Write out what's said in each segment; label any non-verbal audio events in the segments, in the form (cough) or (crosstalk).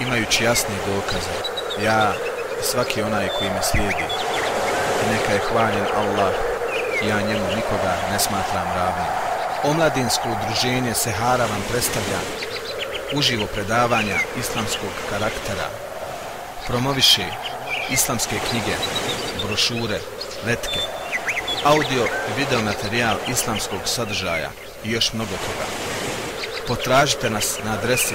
imajući jasne dokaze, ja i svaki onaj koji me slijedi. I neka je hvaljen Allah, ja njemu nikoga ne smatram ravnim. Omladinsko udruženje Sehara vam predstavlja uživo predavanja islamskog karaktera, promoviše islamske knjige, brošure, letke, audio i video materijal islamskog sadržaja i još mnogo toga. Potražite nas na adresi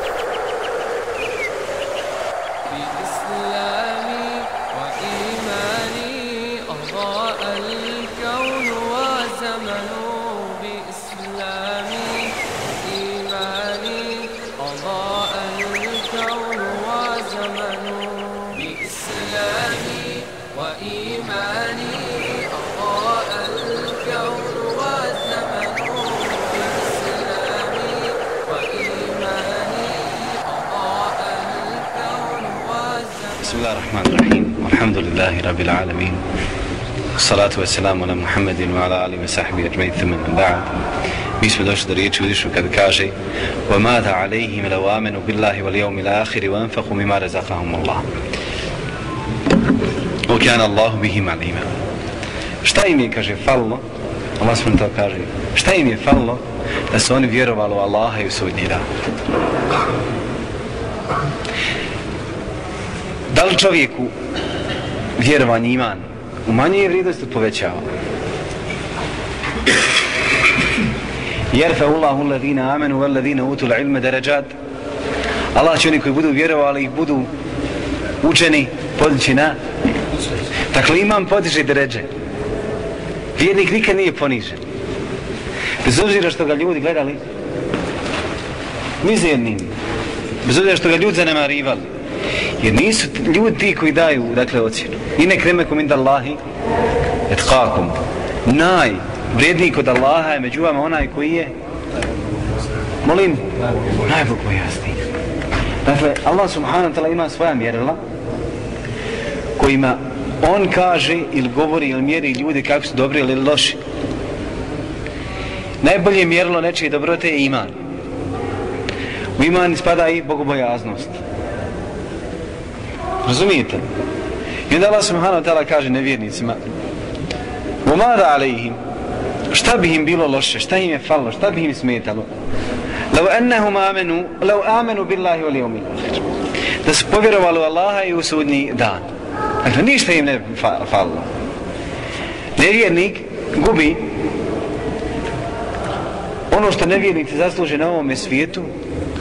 بسم الله الرحمن الرحيم. والحمد لله رب العالمين. والصلاة والسلام على محمد وعلى آله وصحبه أجمعين. ثم من بعد. Mi smo došli do riječi udišu kad kaže وَمَاذَا عَلَيْهِمْ لَوْ آمَنُوا بِاللَّهِ وَالْيَوْمِ الْآخِرِ وَأَنْفَقُوا مِمَا رَزَقَهُمُ اللَّهُ. وَكَانَ اللَّهُ بِهِمْ عَلِيمًا. Šta im je, kaže, fallo, Allah smo to kaže, šta im je fallo da su oni vjerovali u Allaha i u sudnji dan? Da li čovjeku vjerovanje iman umanjuje vrijednost ili povećava? Jerfe Allahu alladhina amanu wal ladhina utul ilma darajat. Allah će oni koji budu vjerovali i budu učeni podići na Dakle, imam podiže deređe. Vjernik nikad nije ponižen. Bez obzira što ga ljudi gledali mizernim. Bez obzira što ga ljudi zanemarivali. Jer nisu ljudi ti koji daju, dakle, ocjenu. I ne kreme kom inda Allahi et kakum. Naj, vrijedniji kod Allaha je među vama onaj koji je molim, najbogojasniji. Dakle, Allah subhanahu wa ta'ala ima svoja mjerila kojima on kaže ili govori ili mjeri ljudi kako su dobri ili loši. Najbolje mjerilo nečije dobrote je iman. U iman spada i bogobojaznost. Razumijete? I onda Allah subhanahu wa ta'ala kaže nevjernicima Umada alaihim Šta bi im bilo loše? Šta im je falo? Šta bi im smetalo? Lau ennehum amenu Lau amenu billahi oli umil Da su povjerovali u Allaha i u sudnji dan Dakle, ništa im ne falo Nevjernik gubi ono što nevjernici zasluže na ovome svijetu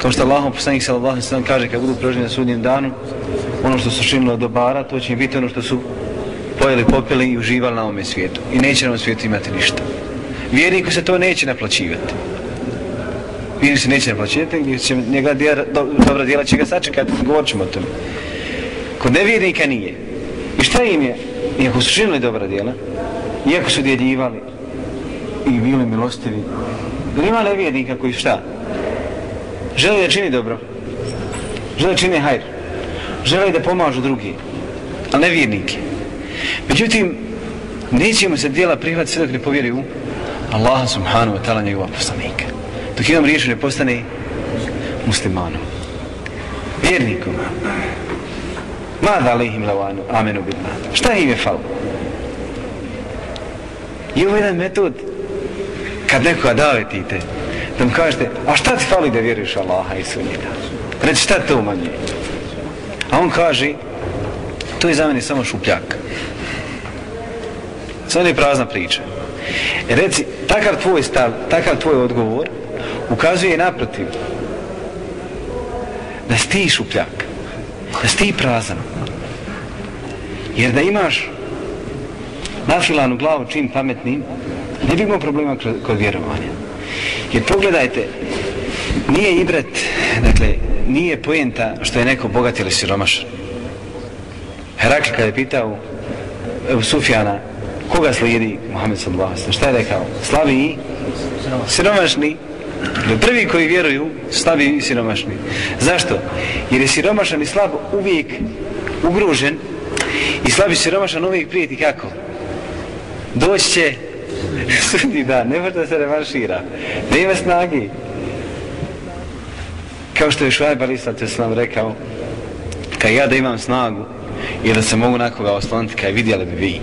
kao što Allahom poslanik sallallahu alejhi ve sellem kaže kad budu proženi na sudnjem danu, ono što su činili od dobara, to će im biti ono što su pojeli, popili i uživali na ovome svijetu. I neće na ovom svijetu imati ništa. Vjerniku se to neće naplaćivati. Vjernik se neće naplaćivati, gdje će njega djela, do, dobra djela će ga sačekati, govorit ćemo o tome. Kod nevjernika nije. I šta im je? Iako su činili dobra djela, iako su djeljivali i bili milostivi, da ima nevjernika koji šta? Želi da čini dobro. Želi da čini hajr. Želi da pomažu drugi. Ali nevjernike. Međutim, nećemo se dijela prihvatiti sve dok ne povjeri u Allaha subhanahu wa ta'ala njegova poslanika. Dok imam riječu ne postane muslimanom. Vjernikom. Mada alihim lavanu amenu billah. Šta im je falo? I ovo je jedan metod kad nekoga davetite da mu kažete, a šta ti fali da vjeruješ Allaha i sunnjeta? Reći, šta to umanjuje? A on kaže, to je za mene samo šupljak. Samo je prazna priča. E reci, takav tvoj stav, takav tvoj odgovor ukazuje naprotiv da si ti šupljak. Da si ti prazan. Jer da imaš nafilanu glavu čim pametnim, ne bi imao problema kod vjerovanja. Jer pogledajte, nije ibret, dakle, nije pojenta što je neko bogat ili siromašan. Herakl kada je pitao Ebu Sufjana, koga slijedi Muhammed sallallahu alaihi Šta je rekao? Slavi i siromašni. Prvi koji vjeruju, slabi i siromašni. Zašto? Jer je siromašan i slab uvijek ugrožen i slabi siromašan uvijek prijeti kako? Doći će sudi da, ne može da se revanšira. Nema snagi. Kao što je Šuajb Ali Islam rekao, kad ja da imam snagu i da se mogu na koga osloniti, kad vidjeli bi vi.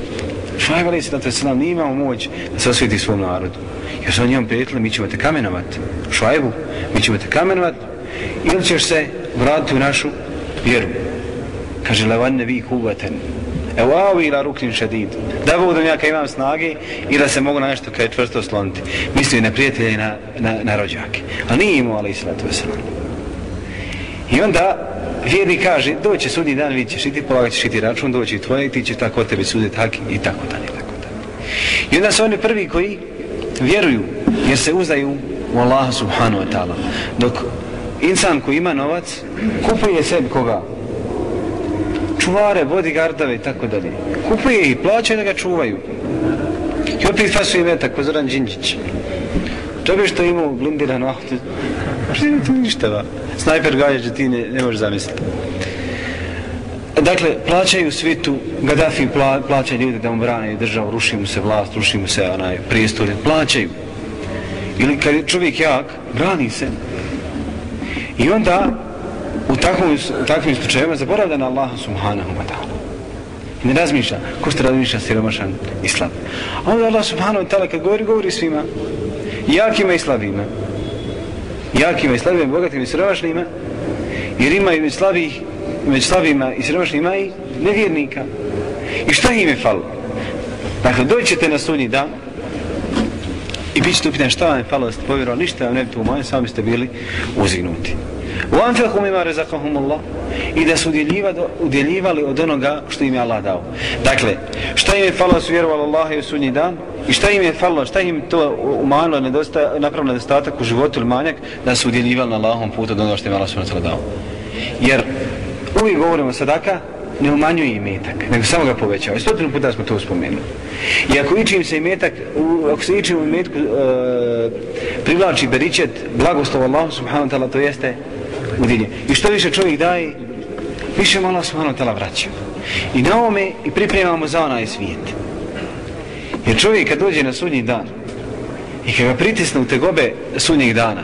Šuajb Ali Islam Teslam nije imao moć da se osvijeti svom narodu. Jer su on njom prijetili, mi ćemo te kamenovat. Šuajbu, mi ćemo te kamenovat ili ćeš se vratiti u našu vjeru. Kaže, levan ne vi kuvaten, Evo ila ruknin šedid. Da Bog ja njaka imam snage i da se mogu na nešto kaj čvrsto sloniti. Misli na prijatelje i na, na, na rođake. Ali nije imao ali islatu veselam. I onda vjerni kaže, doće sudnji dan, vidit ćeš i ti polagat ćeš i ti račun, doći i tvoje i ti će tako tebi suditi tak i tako dalje, tako dalje. I onda su oni prvi koji vjeruju jer se uzdaju u Allaha subhanahu wa ta'ala. Dok insan koji ima novac kupuje sebi koga? Čuvare, bodyguardove i tako dalje. Kupuje ih, plaćaju da ga čuvaju. I opet i metak, ko Zoran Đinđić. To bi što imao blindiran auto. Što ima tu ništa, ba. Snajper gađa, ti ne, ne možeš zamisliti. Dakle, plaćaju svitu, Gaddafi pla, plaća ljude da mu brane državu, ruši mu se vlast, ruši mu se onaj prijestolje, plaćaju. Ili kad je čovjek jak, brani se. I onda, u takvim, u takvim slučajima zaboravlja na Allaha subhanahu wa ta'ala. Ne razmišlja, ko što razmišlja siromašan i slab. A onda Allah subhanahu wa ta'ala kad govori, govori svima. Jakima i slabima. Jakima i slabima, bogatima i siromašnima. Jer ima i slabih, među slabima i siromašnima i nevjernika. I šta im je falo? Dakle, doćete na sunji dan i bit ćete upitan šta vam je falo da ste povjerovali, ništa vam ne bi to umoje, sami ste bili uzignuti. وَأَنْفَقُوا مِمَا رَزَقَهُمُ اللَّهُ i da su udjeljivali od onoga što im je Allah dao. Dakle, šta im je falo su vjerovali Allah i u sudnji dan i šta im je falo, šta im to umanilo, nedosta, napravno nedostatak u životu ili manjak, da su udjeljivali na Allahom putu od onoga što im je Allah subhanahu dao. Jer uvijek govorimo sadaka, ne umanjuje imetak, nego samo ga povećava. I stotinu puta smo to spomenuli. I ako ići im se imetak, ako se ići u imetku e, privlači beričet, blagoslov Allah subhanahu ta'ala, to jeste u dinje. I što više čovjek daje, više malo subhanahu tela vraća. I na ovome i pripremamo za onaj svijet. Jer čovjek kad dođe na sudnji dan i kad ga pritisne u tegobe sudnjeg dana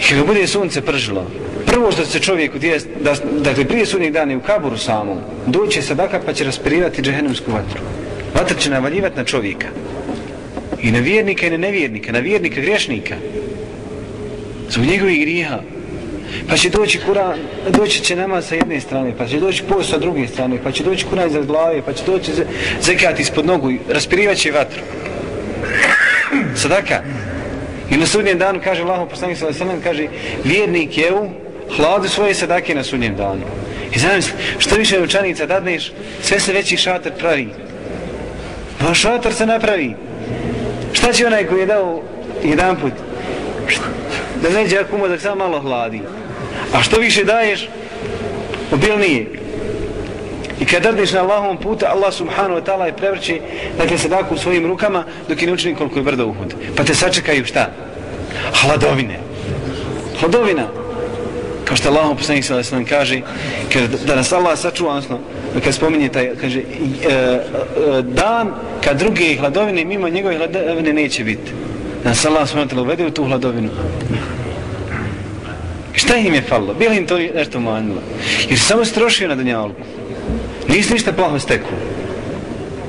i kad ga bude sunce pržilo, prvo što se čovjek utije, da, dakle prije sudnjeg dana i u kaburu samom, doće sadaka pa će raspirivati džehennemsku vatru. Vatra će navaljivati na čovjeka. I na vjernika i na nevjernika, na vjernika griješnika. Zbog njegovih grijeha. Pa će doći Kur'an, doći će namaz sa jedne strane, pa će doći post sa druge strane, pa će doći Kur'an iza glave, pa će doći zekat ispod nogu i raspirivat će vatru. Sadaka. I na sudnjem danu kaže Allah, poslanik sallallahu alejhi ve kaže vjernik je u hladu svoje sadake na sudnjem danu. I zamisli, što više učanica dadneš, sve se veći šator pravi. Pa šator se napravi. Šta će onaj koji je dao jedan put? Da neđe akumo da samo malo hladi. A što više daješ, obilnije. I kad dadneš na Allahovom puta, Allah subhanahu wa ta'ala je prevrći, dakle sadaku u svojim rukama, dok je ne učini koliko je brdo uhud. Pa te sačekaju šta? Hladovine. Hladovina kao što Allah poslanik sa nam kaže kaže da nas Allah sačuva odnosno kad spominje taj kaže e, e, dan kad druge hladovine mimo njegove hladovine neće biti da se Allah smetila uvede u tu hladovinu. Šta im je falilo? Bilo im to nešto manjilo? Jer samo strošio na dunjalku. Nisi ništa plaho steku.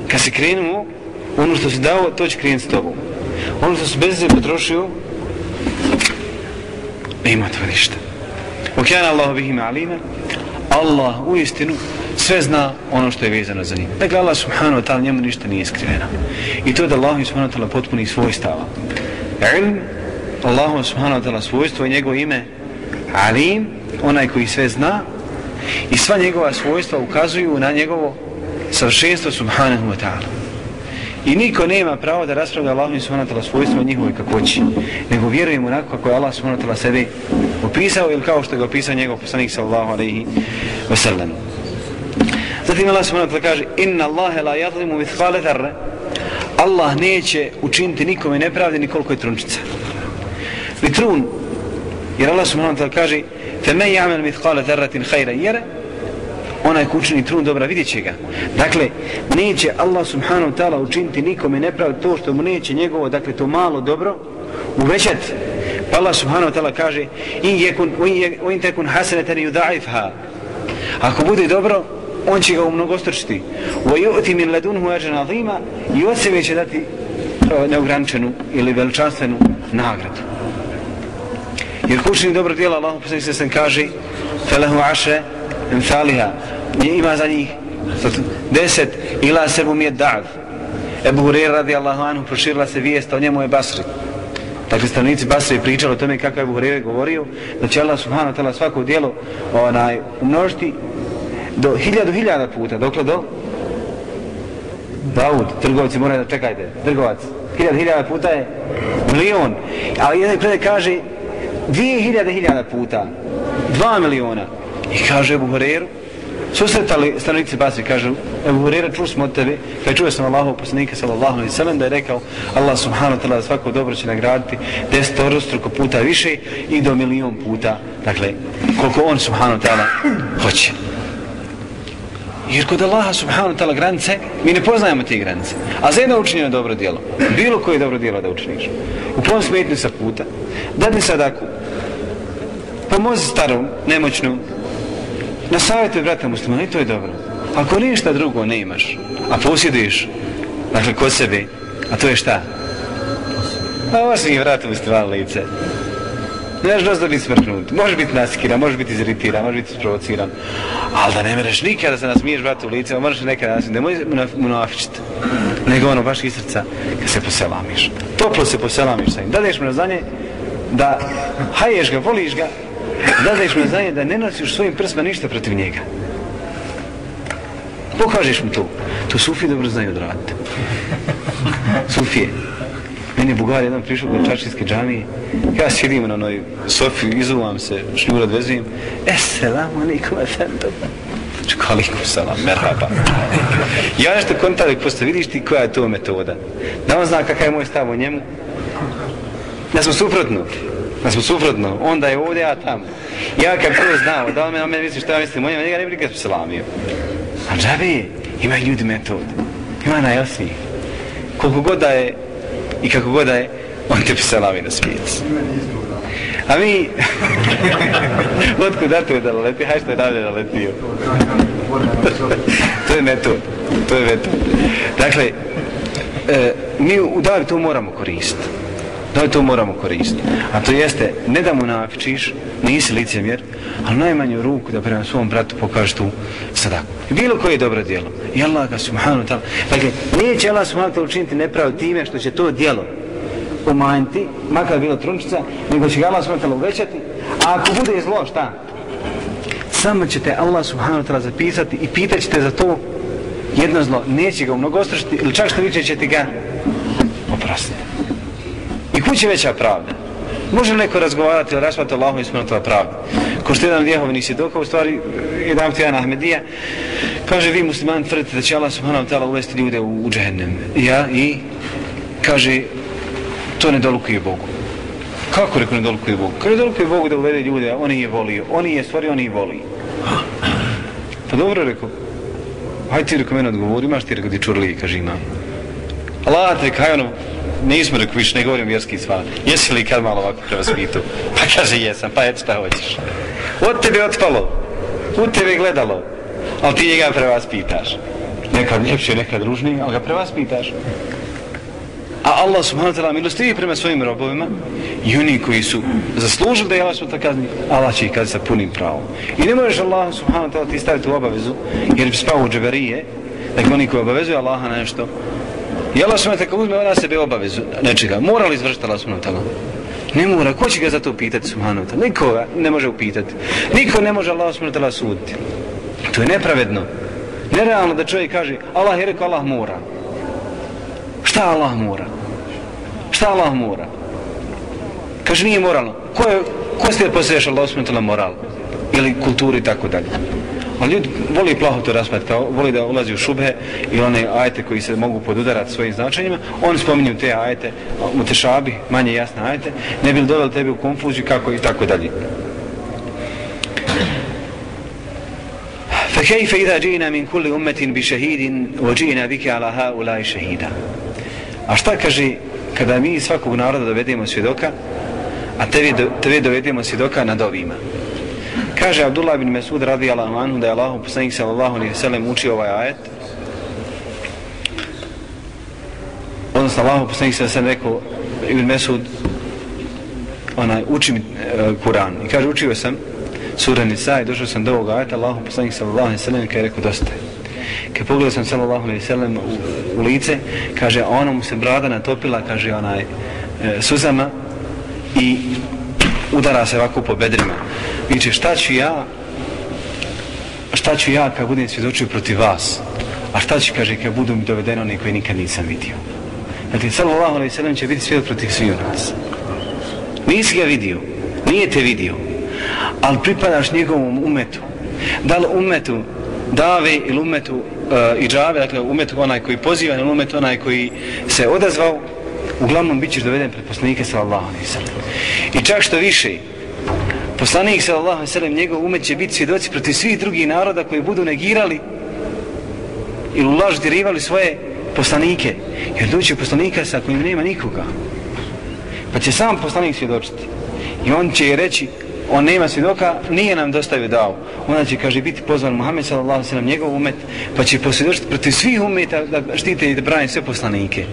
Kad se krenu, ono što si dao, to će krenuti s tobom. Ono što si bez potrošio, ima to ništa. Okjana Allahu bihima alina, Allah u istinu sve zna ono što je vezano za njim. Dakle, Allah subhanahu wa ta'ala njemu ništa nije skriveno. I to je da Allah subhanahu wa ta'ala potpuni svoj stava. Ilm, Allah subhanahu wa ta'ala svojstvo i njegovo ime, Alim, onaj koji sve zna, i sva njegova svojstva ukazuju na njegovo savršenstvo subhanahu wa ta'ala. I niko nema pravo da raspravlja Allahom subhanahu wa ta'ala svojstvo njihove kakoći, nego vjerujemo onako kako je Allah subhanahu wa ta'ala sebe opisao ili kao što ga opisao njegov poslanik sallallahu alaihi wa sallam. Zatim Allah subhanahu wa ta'ala kaže Inna Allahe la yadlimu mithqale dharre Allah neće učiniti nikome nepravde nikoliko je trunčica. Ni trun, jer Allah subhanahu wa ta'ala kaže فَمَنْ يَعْمَلْ مِثْقَالَ ذَرَّةٍ خَيْرًا Jer onaj ko učini trun dobra vidjet će ga. Dakle, neće Allah subhanahu wa ta'ala učiniti nikome nepravde to što mu neće njegovo, dakle to malo dobro, uvećati. Pa Allah subhanahu wa ta'ala kaže in yekun wa in takun hasanatan yudha'ifha. Ako bude dobro, on će ga umnogostrčiti. Wa yu'ti min ladunhu ajran azima i od sebe će dati e, neograničenu ili veličanstvenu nagradu. Jer kućni dobro djela Allah poslanik se sam kaže felahu aše emthaliha ima za njih deset ila sebu mi je da'v Ebu Hureyre radi Allahu anhu proširila se vijest o njemu je Basri Dakle, stranici Basri pričali o tome kako je Ebu govorio da će Allah subhanahu ta'ala svako dijelo onaj, umnožiti do hiljadu hiljada puta, dokle do? Daud, trgovci moraju da čekajte, trgovac, hiljada hiljada puta je milion, ali jedan predaj kaže dvije hiljade hiljada puta, dva miliona, i kaže Ebu Horeru, susretali stranici Basri, kaže Ebu Hurera, čuli smo od tebe, kada čuje sam Allahov poslanika sallallahu alaihi sallam, da je rekao Allah subhanahu wa ta'ala svako dobro će nagraditi desetorostruko puta više i do milion puta, dakle, koliko on subhanahu wa ta'ala hoće. Jer kod Allaha subhanahu wa ta'ala granice, mi ne poznajemo te granice. A za jedno učinjeno dobro djelo, bilo koje dobro djelo da učiniš, u plom smetnju sa puta, dadni sadaku, pomozi starom, nemoćnom, na savjetu brata muslimana i to je dobro. Ako ništa drugo ne imaš, a posjeduješ, dakle, kod sebe, a to je šta? Pa osim i vrata muslimana lice. Ne znaš da biti smrknut. Može biti naskira, može biti izritiran, može biti sprovociran. Ali da ne mereš nikada da se nasmiješ brate u lice, možeš nekada nasim, Nemoj možeš. Nego ono, baš iz srca, kad se poselamiš. Toplo se poselamiš sa njim. Dadeš mu na znanje da haješ ga, voliš ga, dadeš mu na znanje da ne nosiš svojim prsma ništa protiv njega. Pokažeš mu to. To Sufi dobro znaju odraditi. Sufije. Meni je Bugar jedan prišao kod Čačinske džamije. Ja sjedim na onoj sofi, izuvam se, šljura odvezim. Esselamu alaikum efendom. Znači, Čekaj, alaikum salam, merhaba. Ja nešto kontali posto, vidiš ti koja je to metoda. Da on zna kakav je moj stav o njemu. Da smo suprotno. Da smo suprotno. Onda je ovdje, ja tamo. Ja kad prvo znao, da on me, on me misli što ja mislim o njemu, njega ne bi nikad selamio. A džabe, ima ljudi metod. Ima najjasnijih. Koliko god da je i kako god da je, on te pisalavi na svijet. A mi, (laughs) otkud da to je da leti, haj što je dalje da letio. (laughs) to je metod, to je metod. Dakle, e, mi u davi to moramo koristiti. Da li to moramo koristiti? A to jeste, ne da mu nafičiš, nisi licemjer, ali najmanju ruku da prema svom bratu pokažeš tu sadaku. Bilo koje je dobro djelo. I Allah ga subhanu ta'ala. Dakle, nije će Allah subhanu ta'ala učiniti nepravo time što će to djelo umanjiti, makar bilo trunčica, nego će ga Allah subhanu ta'ala uvećati. A ako bude zlo, šta? Samo ćete Allah subhanu ta'ala zapisati i pitat ćete za to jedno zlo. Neće ga umnogostrušiti ili čak što više ćete ga oprostiti. I kuće veća pravda. Može neko razgovarati ili rasvati Allahom i smrtova pravda. Ko što jedan vjehovni svjedoka, u stvari, jedan ti jedan Ahmedija, kaže, vi muslimani tvrdite da će Allah subhanahu ta'ala uvesti ljude u, u džehennem. Ja, i kaže, to ne dolukuje Bogu. Kako rekao ne dolukuje Bogu? Kaže, dolukuje Bogu da uvede ljude, oni je volio. oni je stvari, oni je voli. Pa dobro rekao. Hajde ti rekao mene odgovori, imaš ti rekao ti čurli, kaže imam. Allah te rekao, hajde ono, nismo rekao više, ne govorim vjerski stvar. Jesi li kad malo ovako prevazpitu? Pa kaže, jesam, pa eto šta hoćeš. Od tebe otpalo, u tebe gledalo, ali ti njega prevaspitaš. Nekad ljepše, nekad ružnije, ali ga prevaspitaš. A Allah subhanahu wa ta'ala milostivi prema svojim robovima i oni koji su zaslužili da je Allah subhanahu ta'ala kazni, Allah će ih kazni sa punim pravom. I ne možeš Allah subhanahu wa ta'ala ti staviti u obavezu, jer bi spao u džaberije, dakle oni koji obavezuju Allaha na nešto, I Allah subhanahu ta'ala uzme na sebe obavezu nečega, mora li izvršiti Allah subhanahu ta'ala? Ne mora, ko će ga za to pitati, subhanahu ta'ala? Nikoga ne može upitati. Niko ne može Allah subhanahu ta'ala suditi. To je nepravedno. Nerealno da čovjek kaže, Allah je rekao, Allah mora. Šta Allah mora? Šta Allah mora? Kaže, nije moralno. Ko, je, ko ste posveš Allah subhanahu ta'ala moralno? Ili kulturu i tako dalje. A ljudi voli plaho to raspati, kao voli da ulazi u šubhe i one ajete koji se mogu podudarati svojim značenjima, oni spominju te ajete, u tešabi, manje jasne ajete, ne bi li doveli tebi u konfuziju kako i tako dalje. فكيف إذا جئنا من كل أمة بشهيد وجئنا بك على هؤلاء شهيدا A šta kaže kada mi svakog naroda dovedemo svjedoka, a tebi, tebi dovedemo svjedoka nad ovima? Kaže Abdullah bin Mesud radijallahu anhu da je Allah poslanik sallallahu alaihi sallam učio ovaj ajet. Odnosno Allah poslanik sallallahu alaihi rekao Ibn Mesud onaj, uči mi e, Kur'an. I kaže učio sam sura Nisa i došao sam do ovog ajeta Allah poslanik sallallahu alaihi sallam kada je rekao dosta je. Kad pogledao sam sallallahu alaihi sallam u, u lice, kaže a ona mu se brada natopila, kaže onaj e, suzama i udara se ovako po bedrima. Viče, šta ću ja, šta ću ja kad budem svjedočio protiv vas? A šta ću, kaže, kad budu mi dovedeni oni koji nikad nisam vidio? Znači, sallallahu alaihi sallam će biti svjedok protiv svih nas. Nisi ga vidio, nije te vidio, ali pripadaš njegovom umetu. Da li umetu dave ili umetu uh, i džave, dakle umetu onaj koji poziva ili umetu onaj koji se odazvao, uglavnom bit ćeš doveden pred poslanike sallallahu alaihi sallam. I čak što više, poslanik sallallahu alejhi ve sellem njegov umet će biti svjedoci protiv svih drugih naroda koji budu negirali ili ulaž dirivali svoje poslanike jer doće poslanika sa kojim nema nikoga pa će sam poslanik svjedočiti i on će reći on nema svjedoka, nije nam dostavio dao. Onda će, kaže, biti pozvan Muhammed sallallahu alejhi ve sellem njegov umet, pa će posvjedočiti protiv svih umeta da štite i da brane sve poslanike.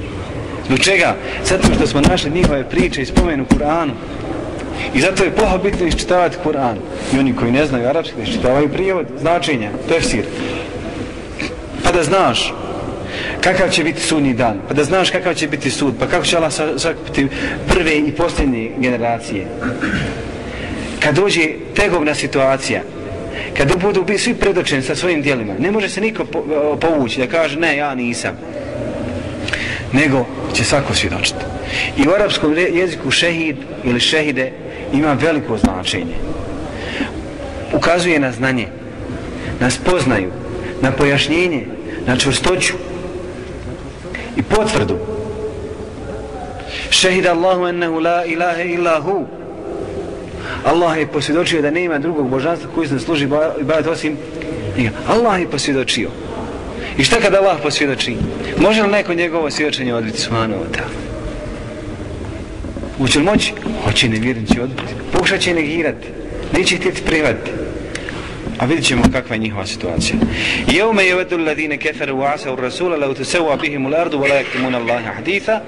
Zbog čega? Zato što smo našli njihove priče i spomenu u Kur'anu. I zato je plaho bitno iščitavati Kur'an. I oni koji ne znaju arapski, da iščitavaju prijevod, značenja, tefsir. Pa da znaš kakav će biti sudnji dan, pa da znaš kakav će biti sud, pa kako će Allah sakupiti prve i posljednje generacije. Kad dođe tegovna situacija, kad budu svi predočeni sa svojim dijelima, ne može se niko povući da kaže ne, ja nisam. Nego će svako svjedočiti. I u arapskom jeziku šehid ili šehide ima veliko značenje. Ukazuje na znanje, na spoznaju, na pojašnjenje, na čvrstoću i potvrdu. Šehid Allahu ennehu la ilaha illa hu. Allah je posvjedočio da nema drugog božanstva koji se služi ibadet osim njega. Allah je posvjedočio. I šta kada Allah posvjedoči? Može li neko njegovo svjedočenje odbiti svano od Hoće li moći? Hoće nevjernici odbiti. Pokušat će negirati. Neće htjeti prihvatiti. A vidjet ćemo kakva je njihova situacija. Jevme je vedu ladine keferu u asa u rasula lau tusewa bihim u lardu vola yaktimun Allahe haditha.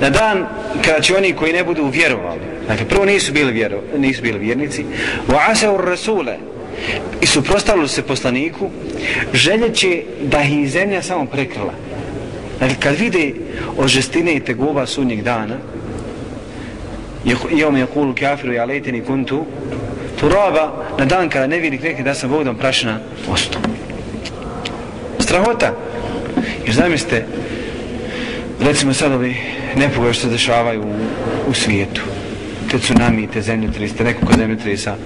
Na dan kada će oni koji ne budu vjerovali, dakle prvo nisu bili, vjero, nisu bili vjernici, u asa u rasule i suprostavili se poslaniku, željeće da ih zemlja samo prekrila. Ali kad vide o žestine i tegova sunnjeg dana, jeom je kulu kafiru ja lejteni kuntu turaba na dan kada ne vidi rekli da sam vodom prašina osto. Strahota. Jer zamislite, recimo sad ovi nepogoje što se dešavaju u, u svijetu. Te tsunami, te zemljotrisa, te nekoliko zemljotrisa,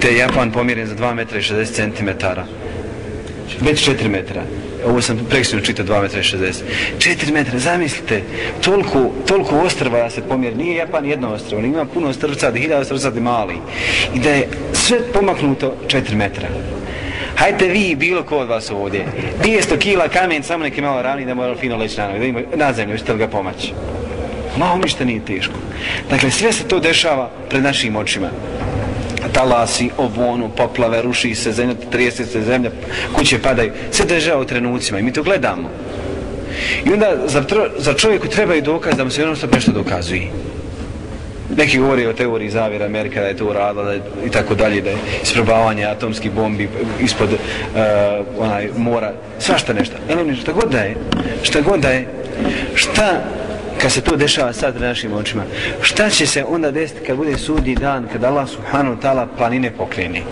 te Japan pomjeren za 2 metra i 60 centimetara. Već 4 metra. Ovo sam preksinu čitao 2 metra 60 4 metra, zamislite. Toliko, toliko ostrva da se pomjeri nije Japan jedno ostrvo, ima puno ostrvca da hiljada ostrvca da mali. I da je sve pomaknuto 4 metra. Hajte vi bilo ko od vas ovdje. 200 kila kamen samo neki malo rani da mora fino leći na da ima na zemlju, ćete li ga pomaći? Malo ništa nije teško dakle sve se to dešava pred našim očima talasi, ovonu, poplave, ruši se zemlja, trijese se zemlja, kuće padaju, sve država u trenucima i mi to gledamo. I onda za, za čovjeku treba i dokaz da mu se jednostavno nešto dokazuje. Neki govori o teoriji zavira Amerika da je to uradila da i tako dalje, da je isprobavanje atomskih bombi ispod uh, onaj mora, svašta nešto. Elim, šta god da je, šta god da je, šta kad se to dešava sad pred našim očima, šta će se onda desiti kad bude sudnji dan, kad Allah subhanahu ta'ala planine pokreni?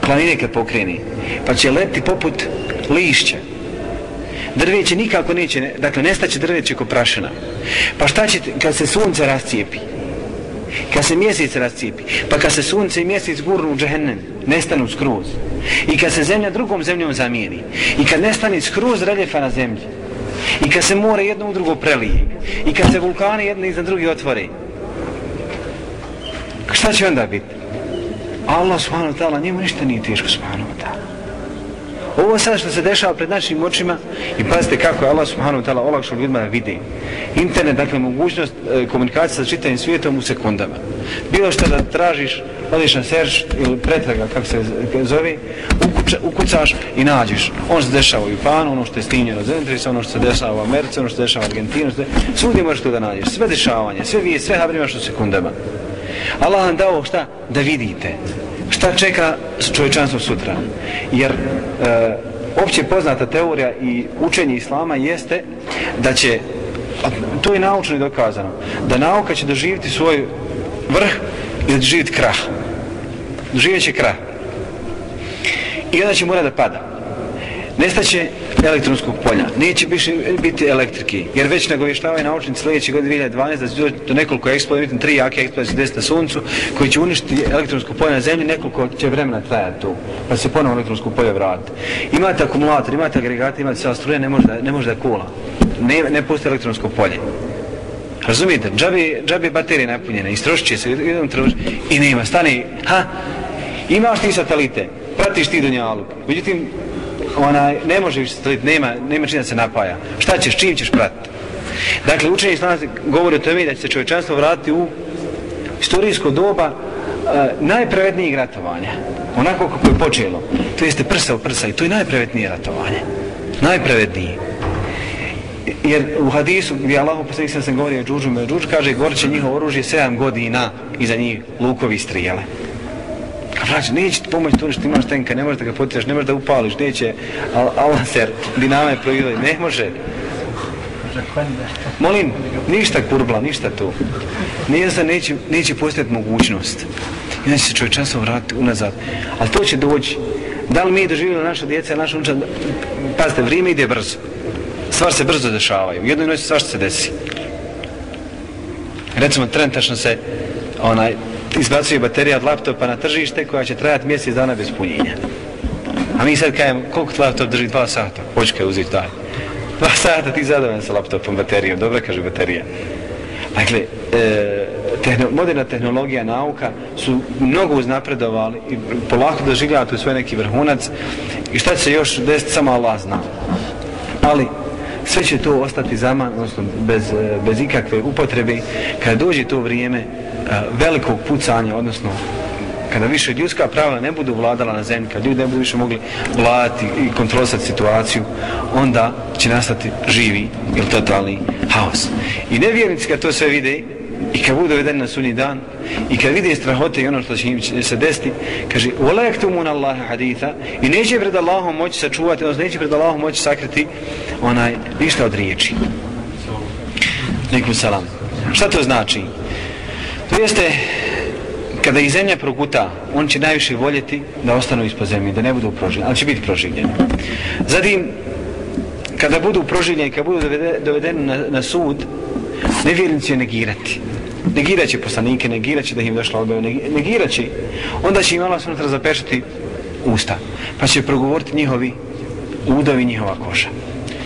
Planine kad pokreni, pa će leti poput lišća. Drveće nikako neće, dakle nestaće drveće ko prašina. Pa šta će kad se sunce rascijepi? Kad se mjesec rascijepi, pa kad se sunce i mjesec gurnu u džehennem, nestanu skroz. I kad se zemlja drugom zemljom zamijeni. I kad nestane skroz reljefa na zemlji. I kad se more jedno u drugo prelije. I kad se vulkani jedno iza drugi otvore. Šta će onda biti? Allah subhanahu wa ta'ala, njemu ništa nije teško subhanahu. Ovo sad što se dešava pred našim očima i pazite kako je Allah subhanahu wa ta'ala olakšao ljudima da vide. Internet, dakle, mogućnost e, komunikacije sa čitavim svijetom u sekundama. Bilo što da tražiš, odiš na search ili pretraga, kako se zove, ukuča, ukucaš i nađeš. Ono što se dešava u Japanu, ono što je snimljeno zemljice, ono što se dešava u Americi, ono što se dešava u Argentinu, ono što svugdje možeš to da nađeš. Sve dešavanje, sve vije, sve habrimaš u sekundama. Allah vam dao šta? Da vidite šta čeka s čovječanstvom sutra. Jer e, opće poznata teorija i učenje islama jeste da će, to je naučno i dokazano, da nauka će doživjeti svoj vrh i da će živjeti krah. Doživjet će krah. I onda će mora da pada nestaće elektronskog polja, neće više biti elektrike, jer već nagovještavaju naučnici sljedeće godine 2012 da će doći do nekoliko eksplozija, tri jake eksplozije desiti na suncu, koji će uništiti elektronsko polje na zemlji, nekoliko će vremena trajati tu, pa se ponovo elektronsko polje vrati. Imate akumulator, imate agregate, imate sva struje, ne može da, ne može da kula, ne, ne pusti elektronsko polje. Razumijete, džabi, džabi baterije napunjene, istrošit se, idem trošiti, i nema, stani, ha, imaš ti satelite, pratiš ti Dunjaluk, međutim, onaj, ne može više stoliti, nema, nema čini da se napaja. Šta ćeš, čim ćeš pratiti? Dakle, učenje islama govori o tome da će se čovječanstvo vratiti u istorijsko doba uh, najpravednijeg ratovanja. Onako kako je počelo. To jeste prsa u prsa i to je najpravednije ratovanje. Najpravednije. Jer u hadisu gdje Allah posljednik sam sam govorio o džuđu kaže gorit će njihovo oružje 7 godina iza njih lukovi strijele. A neće ti pomoći to ono što imaš tenka, ne možeš da ga potiraš, ne možeš da upališ, neće, al Allah se diname proizvodi, ne može. Molim, ništa kurbla, ništa to. Nije za neće, neće postojati mogućnost. I onda će se čovječanstvo vratiti unazad. Ali to će doći. Da li mi doživjeli naša djeca, naša uča, pazite, vrijeme ide brzo. Stvar se brzo dešavaju. U jednoj noći svašta se desi. Recimo, trenutačno se onaj, izbacuje baterija od laptopa na tržište koja će trajati mjesec dana bez punjenja. A mi sad kajem, koliko laptop drži? Dva sata. Hoću kaj uzeti taj. Dva sata ti zadovoljan sa laptopom, baterijom. Dobro kaže baterija. Dakle, e, tehno, moderna tehnologija, nauka su mnogo uznapredovali i polako doživljavati u svoj neki vrhunac i šta će se još desiti, samo Allah zna. Ali, sve će to ostati zaman, odnosno bez, e, bez ikakve upotrebe, kada dođe to vrijeme, e, velikog pucanja, odnosno kada više ljudska pravila ne budu vladala na zemlji, kada ljudi ne budu više mogli vladati i kontrolisati situaciju, onda će nastati živi ili totalni haos. I nevjernici kad to sve vide I kad bude dovedeni na sunni dan, i kad vide strahote i ono što će im se desiti, kaže, volajak tu Allaha haditha, i neće pred Allahom moći sačuvati, odnosno neće pred Allahom moći sakriti onaj, ništa od riječi. Nekom salam. Šta to znači? To jeste, kada ih zemlja proguta, on će najviše voljeti da ostanu ispod zemlje, da ne budu proživljeni, ali će biti proživljeni. Zatim, kada budu proživljeni, kada budu dovedeni na, na sud, nevjernici je negirati. Negirat će poslanike, negirat će da im došla objava, negirat će. Onda će im Allah sunutra zapešati usta, pa će progovoriti njihovi udovi njihova koža.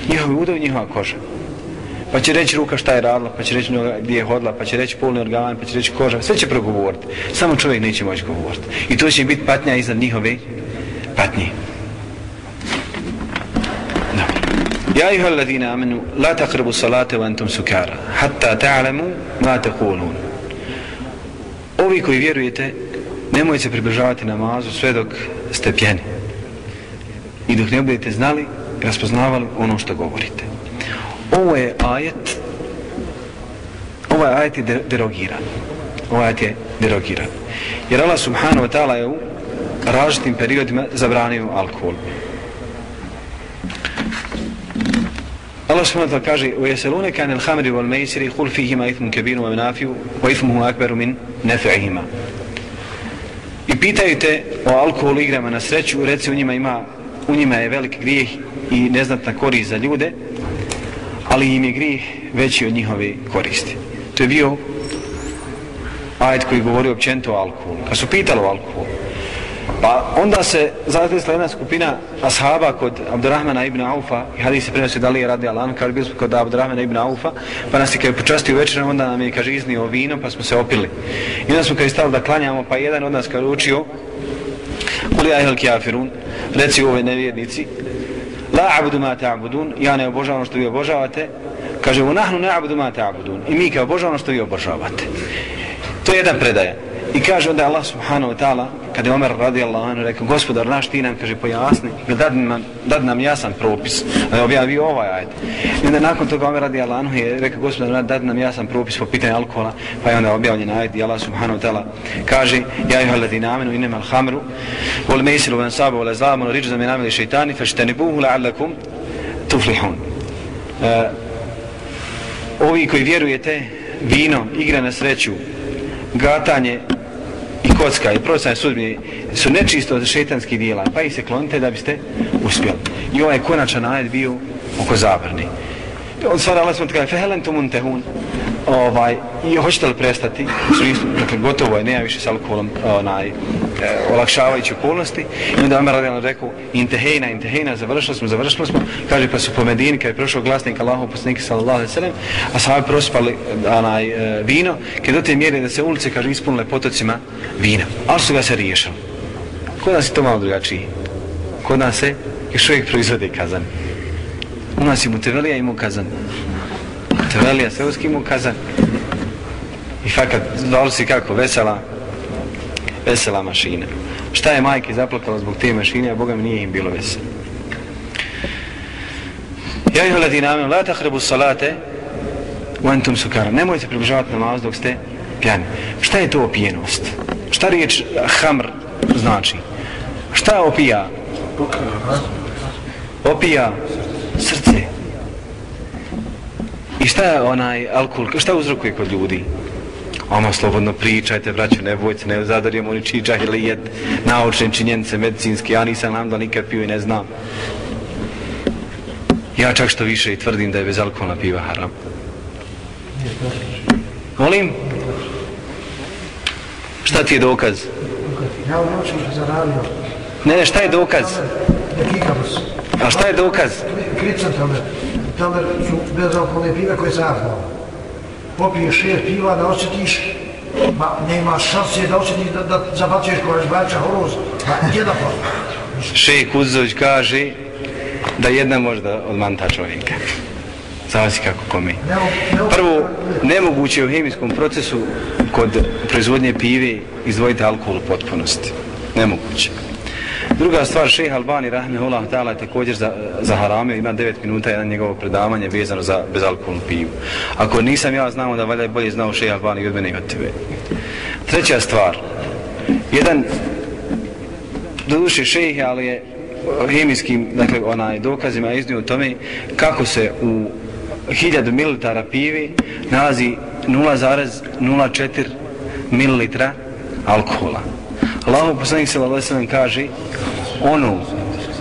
Njihovi udovi njihova koža pa će reći ruka šta je radila, pa će reći noga gdje je hodila, pa će reći polni organ, pa će reći koža, sve će progovoriti. Samo čovjek neće moći govoriti. I to će biti patnja iznad njihove patnje. Ja ih الذين آمنوا la تقربوا الصلاة wa antum sukara, hatta ta'lamu ma taqulun. Ovi koji vjerujete, nemojte se približavati namazu sve dok ste pjeni. I dok ne budete znali, i raspoznavali ono što govorite ovo je ajet ovaj ajet je derogiran ovaj ajet je derogiran jer Allah subhanahu wa ta'ala je u različitim periodima zabranio alkohol Allah subhanahu wa ta'ala kaže: "Wa yas'alunaka al-khamri wal maisiri, qul fihima ithmun kabirun wa manafi'u, wa ithmuhu akbaru min naf'ihima." I pitaju te o alkoholu igrama na sreću, reci u njima ima u njima je veliki grijeh i neznatna korist za ljude, ali im je grijeh veći od njihove koristi. To je bio ajet koji govori općento o alkoholu. Kad su pitali o alkoholu, pa onda se zatresla jedna skupina ashaba kod Abdurrahmana ibn Aufa, i hadis se prenosi da li je radi Alan, kaže bili smo kod Abdurrahmana ibn Aufa, pa nas je kada je počastio večerom, onda nam je, kaže, iznio vino, pa smo se opili. I onda smo kada je stali da klanjamo, pa jedan od nas kada učio, Kuli ahel kjafirun, reci ove nevjernici, la abudu ma ta'budun, ja ne obožavam ono što vi obožavate, kaže, u nahnu ne abudu ma ta'budun, i mi kao obožavamo ono što vi obožavate. To je jedan predaja. I kaže onda Allah subhanahu wa ta'ala, kada je Omer radijallahu anhu rekao, gospodar naš ti nam, kaže, pojasni, dad nam, dad nam jasan propis, da objavi objavio ovaj ajed. I onda nakon toga Omer radijallahu anhu je rekao, gospodar dad nam jasan propis po pitanju alkohola, pa je onda objavljen ajed i Allah subhanahu wa ta'ala kaže, ja juha alladhi amenu inem al hamru, vol mejsilu van sabu, vol azlamu, riđu za min šeitani, fa la'allakum tuflihun. Uh, ovi koji vjerujete, vino, igra na sreću, gatanje i kocka i procanje sudbine su nečisto od šetanskih dijela, pa ih se klonite da biste uspjeli. I ovaj konačan ajed bio oko zabrni. On stvara Allah smo kaže, fehelen tu muntehun, ovaj, i hoćete li prestati, su isto, dakle, gotovo je, nema više s alkoholom, onaj, eh, e, olakšavajući okolnosti, i onda Omer radijalno rekao, intehejna, intehejna, završili smo, završili smo, kaže, pa su po Medini, kada je prošao glasnik Allahu poslanika sallallahu alaihi sallam, a sami prospali onaj, e, vino, kada do te mjere da se ulice, kaže, ispunile potocima vina, ali su ga se riješili. Kod nas je to malo drugačiji. Kod nas se još uvijek proizvode kazan. U nas je mutevelija imao kazan. Mutevelija Seoski mu kazan. I fakat, zvali si kako, vesela, vesela mašina. Šta je majke zaplakala zbog te mašine, a Boga mi nije im bilo veselo. Ja ih hladi namen, la tahrebu salate, u entum sukara. Nemojte približavati namaz dok ste pjani. Šta je to opijenost? Šta riječ hamr znači? Šta opija? Opija I šta je onaj alkohol, šta uzrokuje kod ljudi? Ono, slobodno pričajte, braću, ne bojte, ne zadarimo ni čiđa ili jed naučne činjenice medicinske, ja nisam nam da nikad pio i ne znam. Ja čak što više i tvrdim da je bez alkoholna piva haram. Molim? Šta ti je dokaz? Ja u noću zaradio. Ne, ne, šta je dokaz? Kikabus. A šta je dokaz? Kricam tamo. Tamo su bezalkoholne pive koje sam ja znao. Popiješ šest piva da osjetiš, ma nema šanse da osjetiš da, da zabacuješ koja žbača horoz, ma jedan posto. Šejk Uzović kaže da jedna možda odmanta čovjeka. Zavisi kako kome. Prvo, nemoguće je u hemijskom procesu kod proizvodnje pive izdvojiti alkohol u potpunosti. Nemoguće. Druga stvar, šeha Albani, rahmehullah ta'ala, je također za, za harame, ima 9 minuta jedan njegovo predavanje vezano za bezalkoholnu pivu. Ako nisam ja znao da valja bolje znao šeha Albani od mene i od tebe. Treća stvar, jedan, doduše šejh, šehe, ali je hemijskim dakle, onaj, dokazima iznio tome kako se u 1000 ml pivi nalazi 0,04 ml alkohola. Allahu poslanik sallallahu alejhi ve sellem kaže ono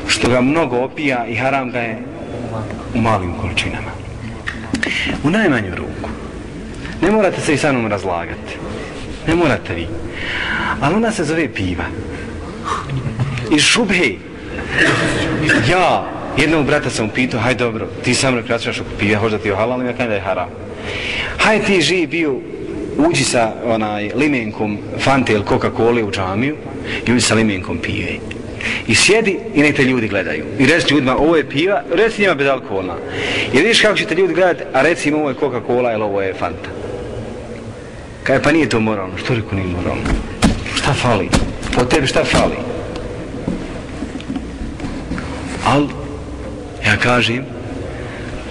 što ga mnogo opija i haram ga je u malim količinama. U najmanju ruku. Ne morate se i sa mnom razlagati. Ne morate vi. Ali ona se zove piva. I šubhe. Ja, jednog brata sam upitao, haj dobro, ti sam rekao, ja ću piva, hoće da ti je halal, ja kada je haram. Haj ti živi bio uđi sa onaj limenkom Fante ili Coca-Cola u džamiju i uđi sa limenkom pive. I sjedi i nek te ljudi gledaju. I reci ljudima, ovo je piva, reci njima bez. I vidiš kako će te ljudi gledati, a reci im ovo je Coca-Cola ili ovo je Fanta. Kaj pa nije to moralno, što reko nije moralno? Šta fali? Po tebi šta fali? Al, ja kažem,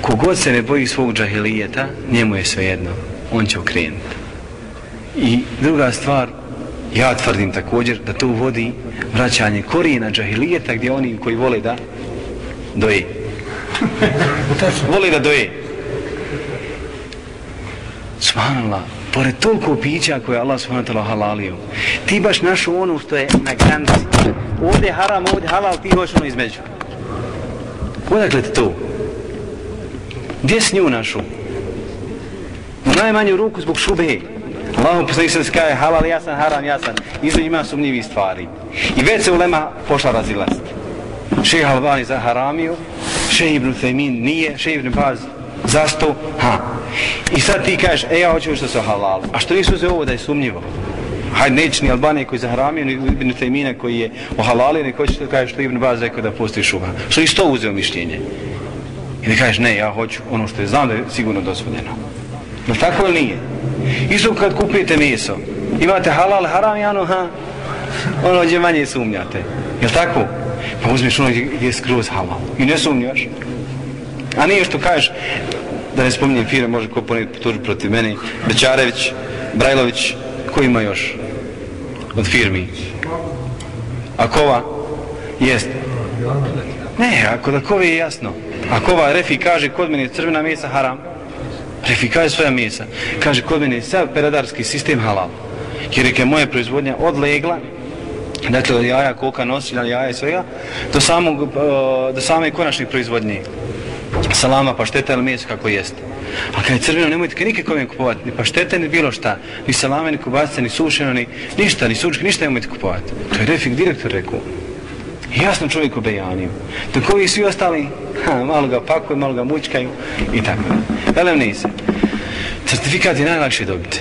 kogod se ne boji svog džahilijeta, njemu je svejedno. on će okrenuti. I druga stvar, ja tvrdim također da to vodi vraćanje korijena džahilijeta gdje oni koji vole da doje. (laughs) Voli da doje. Subhanallah, pored toliko pića koje je Allah subhanahu wa ta'ala halalio, ti baš našu ono što je na granici. Ovdje je haram, ovdje halal, ti hoćeš ono između. Odakle ti to? Gdje si nju našu? U najmanju ruku zbog šube. Allahom poslanik se kaže halal, jasan, haram, jasan. Između ima sumnjivi stvari. I već se ulema pošla razilast. Šeha Albani za haramiju, Šeha Ibn Thaymin nije, Šeha Ibn Baz zasto, ha. I sad ti kažeš, e ja hoću što se halal. A što nisu se ovo da je sumnjivo? Hajde, neće ni Albanije koji je zaharamio, ni Ibn Taymina koji je ohalalio, ni koji će da kažeš što Ibn Baz rekao da postoji šuha. Što isto uzeo mišljenje? I da kažeš, ne, ja hoću ono što je znam da je sigurno dozvoljeno. Je tako ili nije? Isto kad kupujete meso, imate halal, haram, jano, ha, ono gdje manje sumnjate. Jel tako? Pa uzmeš ono gdje je skroz halal i ne sumnjaš. A nije što kažeš, da ne spominjem firme, može ko ponijeti tužu protiv meni, Bečarević, Brajlović, ko ima još od firmi? A kova? Jest. Ne, ako da kove je jasno. A kova, Refi kaže, kod meni je crvena mesa haram. Refi kaže svoja mesa. Kaže, kod mene je sav peradarski sistem halal. Jer je moja proizvodnja odlegla, dakle od jaja, koka, nosilja, jaja i svega, do, samog, e, do same konačne proizvodnje salama, pašteta ili meso kako jeste. A kad je crveno, nemojte nikako mi kupovati, ni paštete, ni bilo šta, ni salame, ni kubacice, ni sušeno, ni ništa, ni sučke, ništa nemojte kupovati. To je Refik direktor rekao. Jasno čovjek obejanio. Tako i svi ostali, ha, malo ga pakuju, malo ga mučkaju i tako. Velem ne se. Certifikat je najlakše dobiti.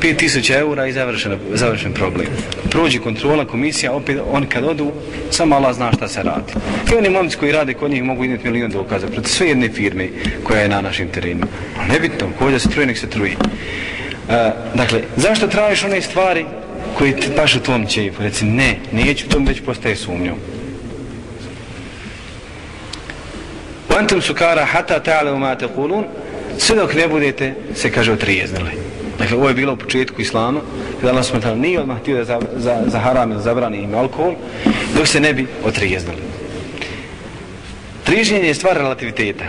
5000 eura i završen, završen problem. Prođi kontrola, komisija, opet oni kad odu, samo Allah zna šta se radi. I oni momci koji rade kod njih mogu imati milijon dokaza protiv sve jedne firme koja je na našim terenu. Nebitno, ko da se truje, nek se truje. Uh, dakle, zašto tražiš one stvari koje ti baš u tvom čefu? Reci, ne, neću, to mi već postaje sumnjom. Vantum sukara hata ta'lamu umate kulun, sve dok ne budete, se kaže, otrijeznili. Dakle, ovo je bilo u početku islama, kada Allah smatala nije odmah htio da za, za, za haram ili zabrani im alkohol, dok se ne bi otrijeznali. Trižnjenje je stvar relativiteta.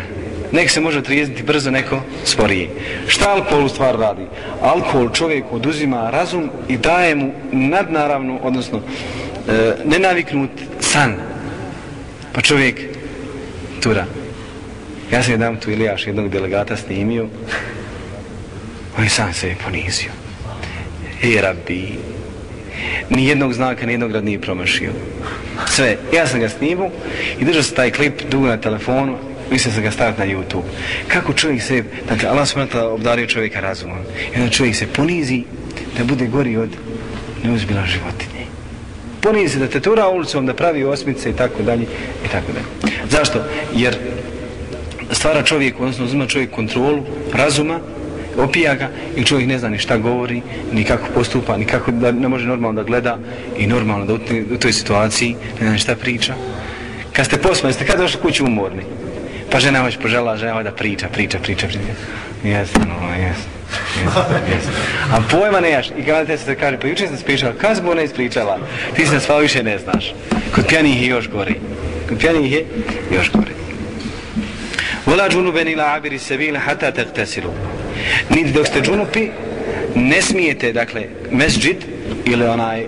Nek se može otrijezniti brzo, neko sporije. Šta alkohol u stvar radi? Alkohol čovjeku oduzima razum i daje mu nadnaravnu, odnosno e, nenaviknut san. Pa čovjek tura. Ja sam jedan tu Ilijaš jednog delegata snimio On je sam se ponizio. E, rabi, ni jednog znaka, nijednog rad nije promašio. Sve. Ja sam ga snimao i držao se taj klip dugo na telefonu, mislim sam ga staviti na YouTube. Kako čovjek se, dakle, Allah smrta obdario čovjeka razumom. I onda čovjek se ponizi da bude gori od neuzbila životinje. Ponizi se da te tura ulicom, da pravi osmice i tako dalje i tako dalje. Zašto? Jer stvara čovjek, odnosno uzima čovjek kontrolu razuma, opija ga i čovjek ne zna ni šta govori, ni kako postupa, ni kako da ne može normalno da gleda i normalno da u, u toj situaciji ne zna šta priča. Kad ste posmani, ste kad došli kući umorni, pa žena već požela, žena da priča, priča, priča, priča. Jes, no, jes. Yes. A pojma ne jaš. I kada te se kaže, pa jučer sam spričala, kada smo ona ispričala? Ti se sva više ne znaš. Kod pjanih je još gori. Kod pjanih je još gori. Vola džunuben ila abiri sebila hata tektesilu niti dok ste džunupi ne smijete dakle mesđid ili onaj e,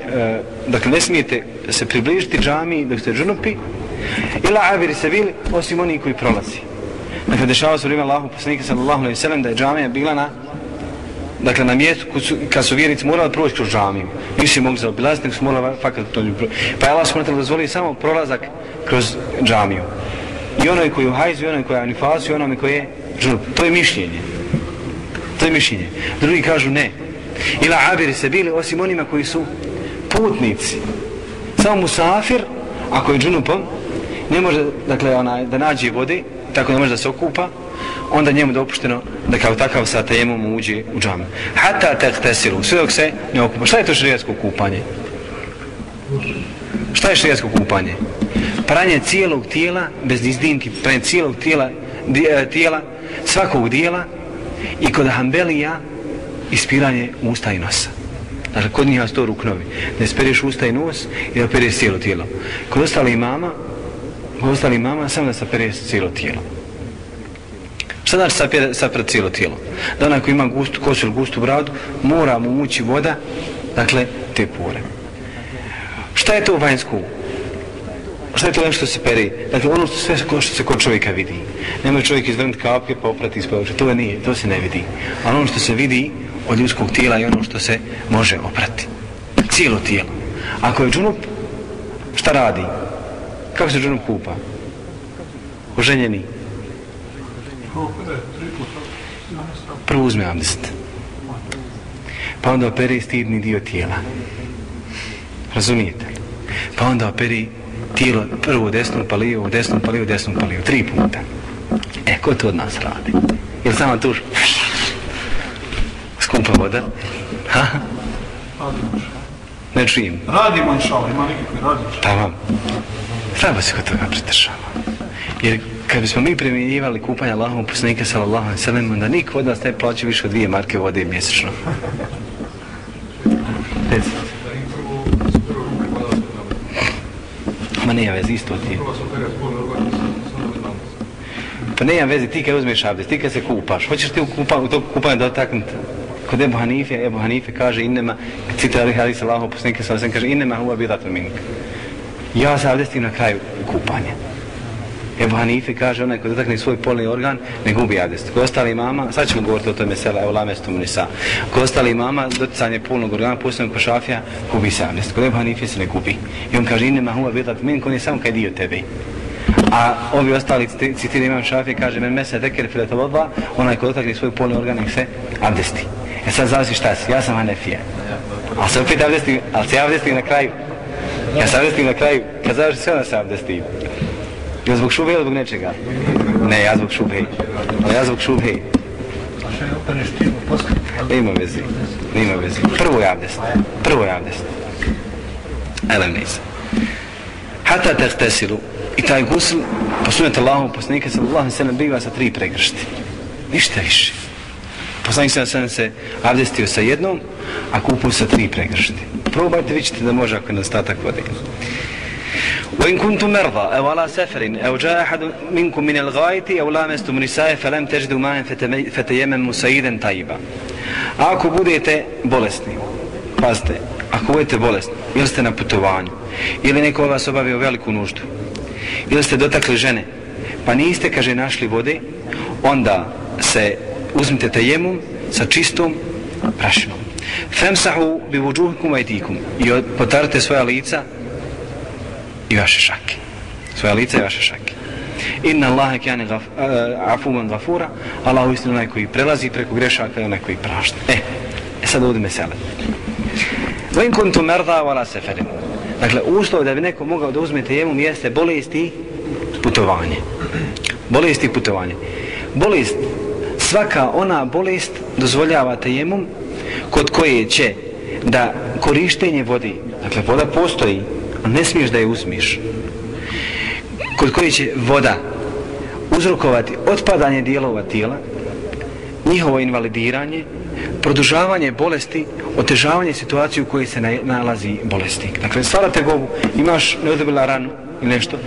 dakle ne smijete se približiti džami dok ste džunupi ila abiri se bili osim oni koji prolazi. Dakle dešava se vrijeme Allahu poslanika sallallahu alaihi sallam da je džamija bila na dakle na mjestu kad su vjernici morali proći kroz džamiju. Nisi mogli zaobilaziti nego su morali fakat to pa je Allah smrtno dozvolio samo prolazak kroz džamiju i onoj koji je u hajzu i onoj koji je u nifasu i onome koji je džunup to je mišljenje To je mišljenje. Drugi kažu ne. Ila abiri se bili osim onima koji su putnici. Samo musafir, ako je džunupom, ne može dakle, ona, da nađe vode, tako ne može da se okupa, onda njemu dopušteno da kao takav sa tajemom uđe u džam. Hata tek tesilu, sve dok se ne okupa. Šta je to šrijetsko kupanje? Šta je šrijetsko kupanje? Pranje cijelog tijela, bez izdimki, pranje cijelog tijela, e, tijela svakog dijela, i kod Hanbelija ispiranje usta i nosa. Dakle, kod njih to ruknovi. Da ispereš usta i nos i da pereš cijelo tijelo. Kod ostali mama, kod ostali mama, samo da se pereš cijelo tijelo. Šta znači sapre, sapre cijelo tijelo? Da onaj ko ima gustu kosu ili gustu bradu, mora mu ući voda, dakle, te pore. Šta je to vanjsko? Šta je to nešto što se peri? Dakle, ono što sve što se kod čovjeka vidi. Nema čovjek izvrnut kapke pa oprati ispod To To nije, to se ne vidi. Ali ono što se vidi od ljudskog tijela je ono što se može oprati. Cijelo tijelo. Ako je džunup, šta radi? Kako se džunup kupa? Oženjeni. Prvo uzme abdest. Pa onda opere stidni dio tijela. Razumijete? Pa onda operi tijelo prvo desno pa lijevo, desno pa lijevo, desno pa lijevo. Tri puta. E, ko to od nas radi? Jel samo tuš? Skupa voda? Ha? Ne čujem. Radimo inšala, ima nekakve radimo. Tamam. Treba se kod toga pridržava. Jer kad bismo mi primjenjivali kupanje Allahom poslanika sallallahu alaihi sallam, onda niko od nas ne plaće više od dvije marke vode mjesečno. (laughs) Reci. Ma nema veze, isto ti. Pa nema veze, ti kad uzmeš abdest, ti kad se kupaš, hoćeš ti u, kupa, u to kupanje dotaknuti kod Ebu Hanife, Ebu Hanife kaže innema, cita Ali Hadis Allahu poslanika sa kaže innema huva bidatu mink. Ja se abdestim na kraju kupanja. Ebu Hanife kaže onaj ko dotakne svoj polni organ, ne gubi abdest. Ko ostali mama, sad ćemo govoriti o tome sela, evo lamestu munisa. Ko ostali mama, doticanje polnog organa, posebno ko šafija, gubi se abdest. Kod Ebu Hanife se ne gubi. I on kaže, inema huwa bidat min, on je samo kaj dio tebe. A ovi ostali citiri imam šafije, kaže, men mese deker filetovodva, onaj ko dotakne svoj polni organ, nek se abdesti. E sad zavisi šta si, ja sam Hanefija. A se opet abdestim, ali se abdestim na kraju. Ja se abdestim na kraju, kad završi sve onda se abdestim. Jel zbog šube ili zbog nečega? Ne, ja zbog šube. Ali ja zbog šube. A što je Ne tijelo poslije? Nema veze. Nema veze. Prvo je. Prvo je abdest. Elem nisam. Hata tehtesilu. I taj gusl, posunete Allahom poslanika sallallahu sallam biva sa tri pregršti. Ništa više. Poslanik sallallahu sallam se avdestio sa jednom, a kupu sa tri pregršti. Probajte, vi ćete da može ako je nedostatak vode. وإن كنتم مرضى أو على سفر أو جاء أحد منكم من الغاية أو لامستم النساء فلم تجدوا ماء فتم- فتيمموا سيدا طيبا Ako budete bolesni, pazite, ako budete bolesni, ili ste na putovanju, ili neko od vas obavio veliku nuždu, ili ste dotakli žene, pa niste, kaže, našli vode, onda se uzmite tejemum sa čistom prašinom. Femsahu bi vuđuhikum ajtikum i od- potarite svoja lica i vaše šake. Svoja lica i vaše šake. Inna Allahe kjane gaf, e, uh, afuman gafura, Allah u istinu onaj koji prelazi preko grešaka i onaj koji prašta. E, e sad ovdje mesele. Vajin kuntu merda vala seferin. Dakle, uslov da bi neko mogao da uzme tejemum jeste bolesti i putovanje. Bolest i putovanje. Bolest, svaka ona bolest dozvoljava tejemum kod koje će da korištenje vodi, dakle voda postoji, ne smiješ da je uzmiš, kod koje će voda uzrokovati otpadanje dijelova tijela, njihovo invalidiranje, produžavanje bolesti, otežavanje situacije u kojoj se nalazi bolesnik. Dakle, stvarate govu, imaš neodobila ranu ili nešto,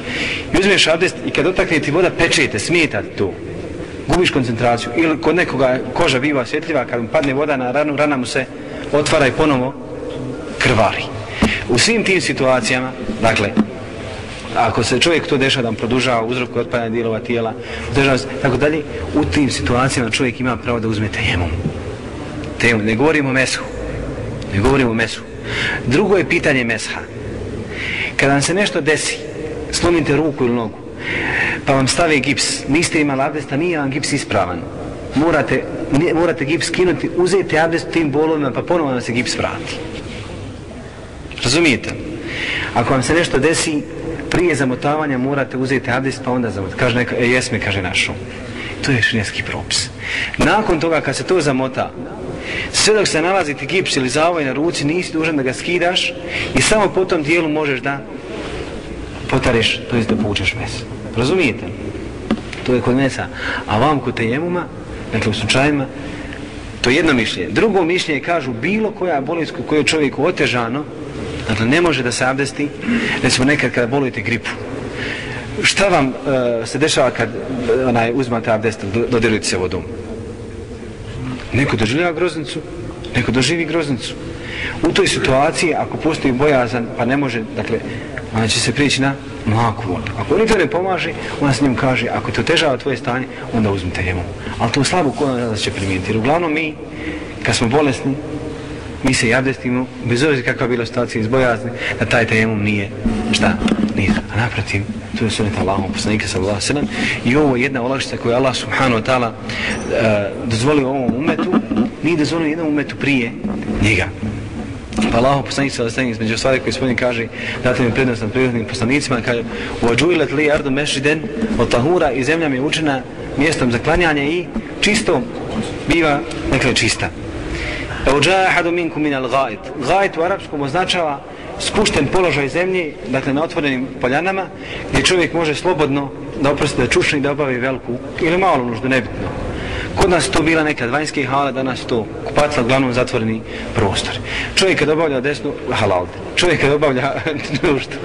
i uzmeš abdest i kad otakne ti voda, pečete, smijeta tu. Gubiš koncentraciju. Ili kod nekoga koža biva osjetljiva, kad mu padne voda na ranu, rana mu se otvara i ponovo krvari. U svim tim situacijama, dakle, ako se čovjek to dešava da vam produžava uzrok otpadanja dijelova tijela, udržava se, tako dalje, u tim situacijama čovjek ima pravo da uzme tejemom. Tejemom, ne govorimo o mesu. Ne govorimo o mesu. Drugo je pitanje mesha. Kada vam se nešto desi, slomite ruku ili nogu, pa vam stave gips, niste imali abdesta, nije vam gips ispravan. Morate, ne, morate gips skinuti, uzeti abdest tim bolovima, pa ponovo vam se gips vrati. Razumijete? Ako vam se nešto desi, prije zamotavanja morate uzeti abdest pa onda zamotati. Kaže neka, e, jesme, kaže našo. To je šineski propis. Nakon toga kad se to zamota, sve dok se nalazi ti gips ili zavoj na ruci, nisi dužan da ga skidaš i samo po tom dijelu možeš da potariš, to jest da povučeš mes. Razumijete? To je kod mesa. A vam kod tejemuma, dakle u slučajima, to je jedno mišljenje. Drugo mišljenje kažu bilo koja bolest koju je čovjeku otežano, dakle ne može da se abdesti, recimo nekad kada bolujete gripu, Šta vam uh, se dešava kad uh, onaj uzmate abdest, dodirujete se vodom? Neko doživljava groznicu, neko doživi groznicu. U toj situaciji, ako postoji bojazan, pa ne može, dakle, ona će se prijeći na mlaku vodu. Ako nikto ne pomaže, ona s njim kaže, ako te otežava tvoje stanje, onda uzmite jemu. Ali to slabo kod nas će primijeniti. Jer uglavnom mi, kad smo bolesni, mi se javdestimo, bez obzira kakva bila situacija iz bojazni, da taj tajemum nije, šta, nije. A naprotiv, to je sunet Allahom, poslanika sallallahu alaihi sallam, i ovo je jedna olakšica koju Allah subhanahu wa ta'ala uh, dozvolio ovom umetu, nije dozvolio jednom umetu prije njega. Pa Allah poslanik sallallahu alaihi između stvari koje spodin kaže, date mi prednost nad prirodnim poslanicima, kaže, uvađujilet li ardu mešiden od tahura i zemlja mi je učena mjestom za klanjanje i čistom biva, dakle, čista. Evo džaja hadu minku min al gajt. Gajt u arapskom označava spušten položaj zemlje, dakle na otvorenim poljanama, gdje čovjek može slobodno da oprosti da čušni da obavi veliku ili malu nuždu, nebitno. Kod nas to bila nekad vanjske hale, danas to kupatla uglavnom zatvoreni prostor. Čovjek kad obavlja desnu, halal, čovjek kad obavlja (laughs) nuždu,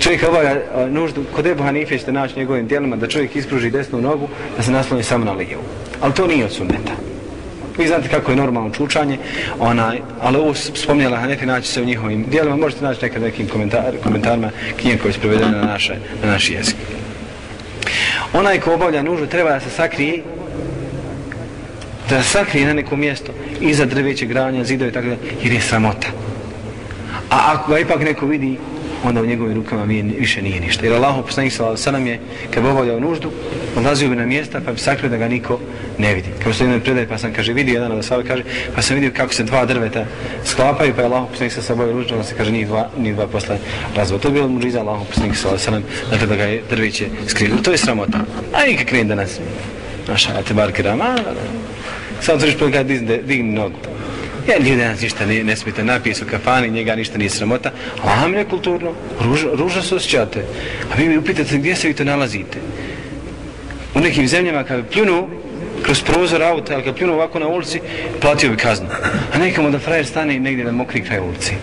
čovjek kad obavlja nuždu, kod Ebu Hanife ćete naći njegovim dijelima da čovjek ispruži desnu nogu, da se nasloni samo na lijevu. Ali to nije od sunneta. Vi znate kako je normalno čučanje, onaj, ali ovo spomnjala Hanefi naći se u njihovim dijelima, možete naći nekad nekim komentar, komentarima knjige koje su prevedene na, naše, na naš jezik. Onaj ko obavlja nužu treba da se sakrije da se sakrije na neko mjesto iza drveće granja, zidove i tako da, jer je sramota. A ako ga ipak neko vidi, onda u njegovim rukama mi više nije ništa. Jer Allah poslanik sallallahu alejhi ve sellem je kad bi obavljao nuždu, odlazio bi na mjesta pa bi sakrio da ga niko ne vidi. Kao što jedan predaj pa sam kaže vidio jedan od ashabi kaže pa sam vidio kako se dva drveta sklapaju pa je Allah poslanik sa sobom nuždu, on se kaže ni dva ni dva posle razvod. To je bilo mudriza Allah poslanik sallallahu alejhi ve sellem da ga je drveće skrilo. To je sramota. A i kad krene danas. Naša te bar kirama. Samo trebaš pogledati digni nogu. E, ja ljudi danas ništa ne, ne smijete napije su kafani, njega ništa nije sramota, a vam je kulturno, ruža, ruža se osjećate. A vi mi upitate gdje se vi to nalazite. U nekim zemljama kad bi pljunu kroz prozor auta, ali kad pljunu ovako na ulici, platio bi kaznu. A nekamo da frajer stane negdje na mokri kraj ulici.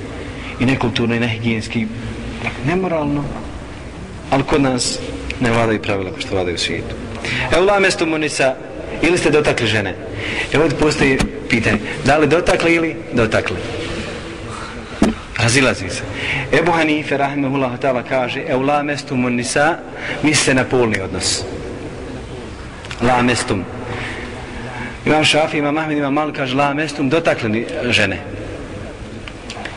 I nekulturno i nehigijenski, nemoralno, ali kod nas ne vladaju pravila kao što vladaju u svijetu. Evo la mesto munisa, ili ste dotakli žene? Evo ovdje postoji pitanje, da li dotakli ili dotakli? Razilazi se. Ebu Hanife, rahimahullah ta'ala, kaže, evo la mesto munisa, misli se na polni odnos. La mestum. Imam Šafi, imam Ahmed, imam Mal, kaže, la mestum, dotakli žene.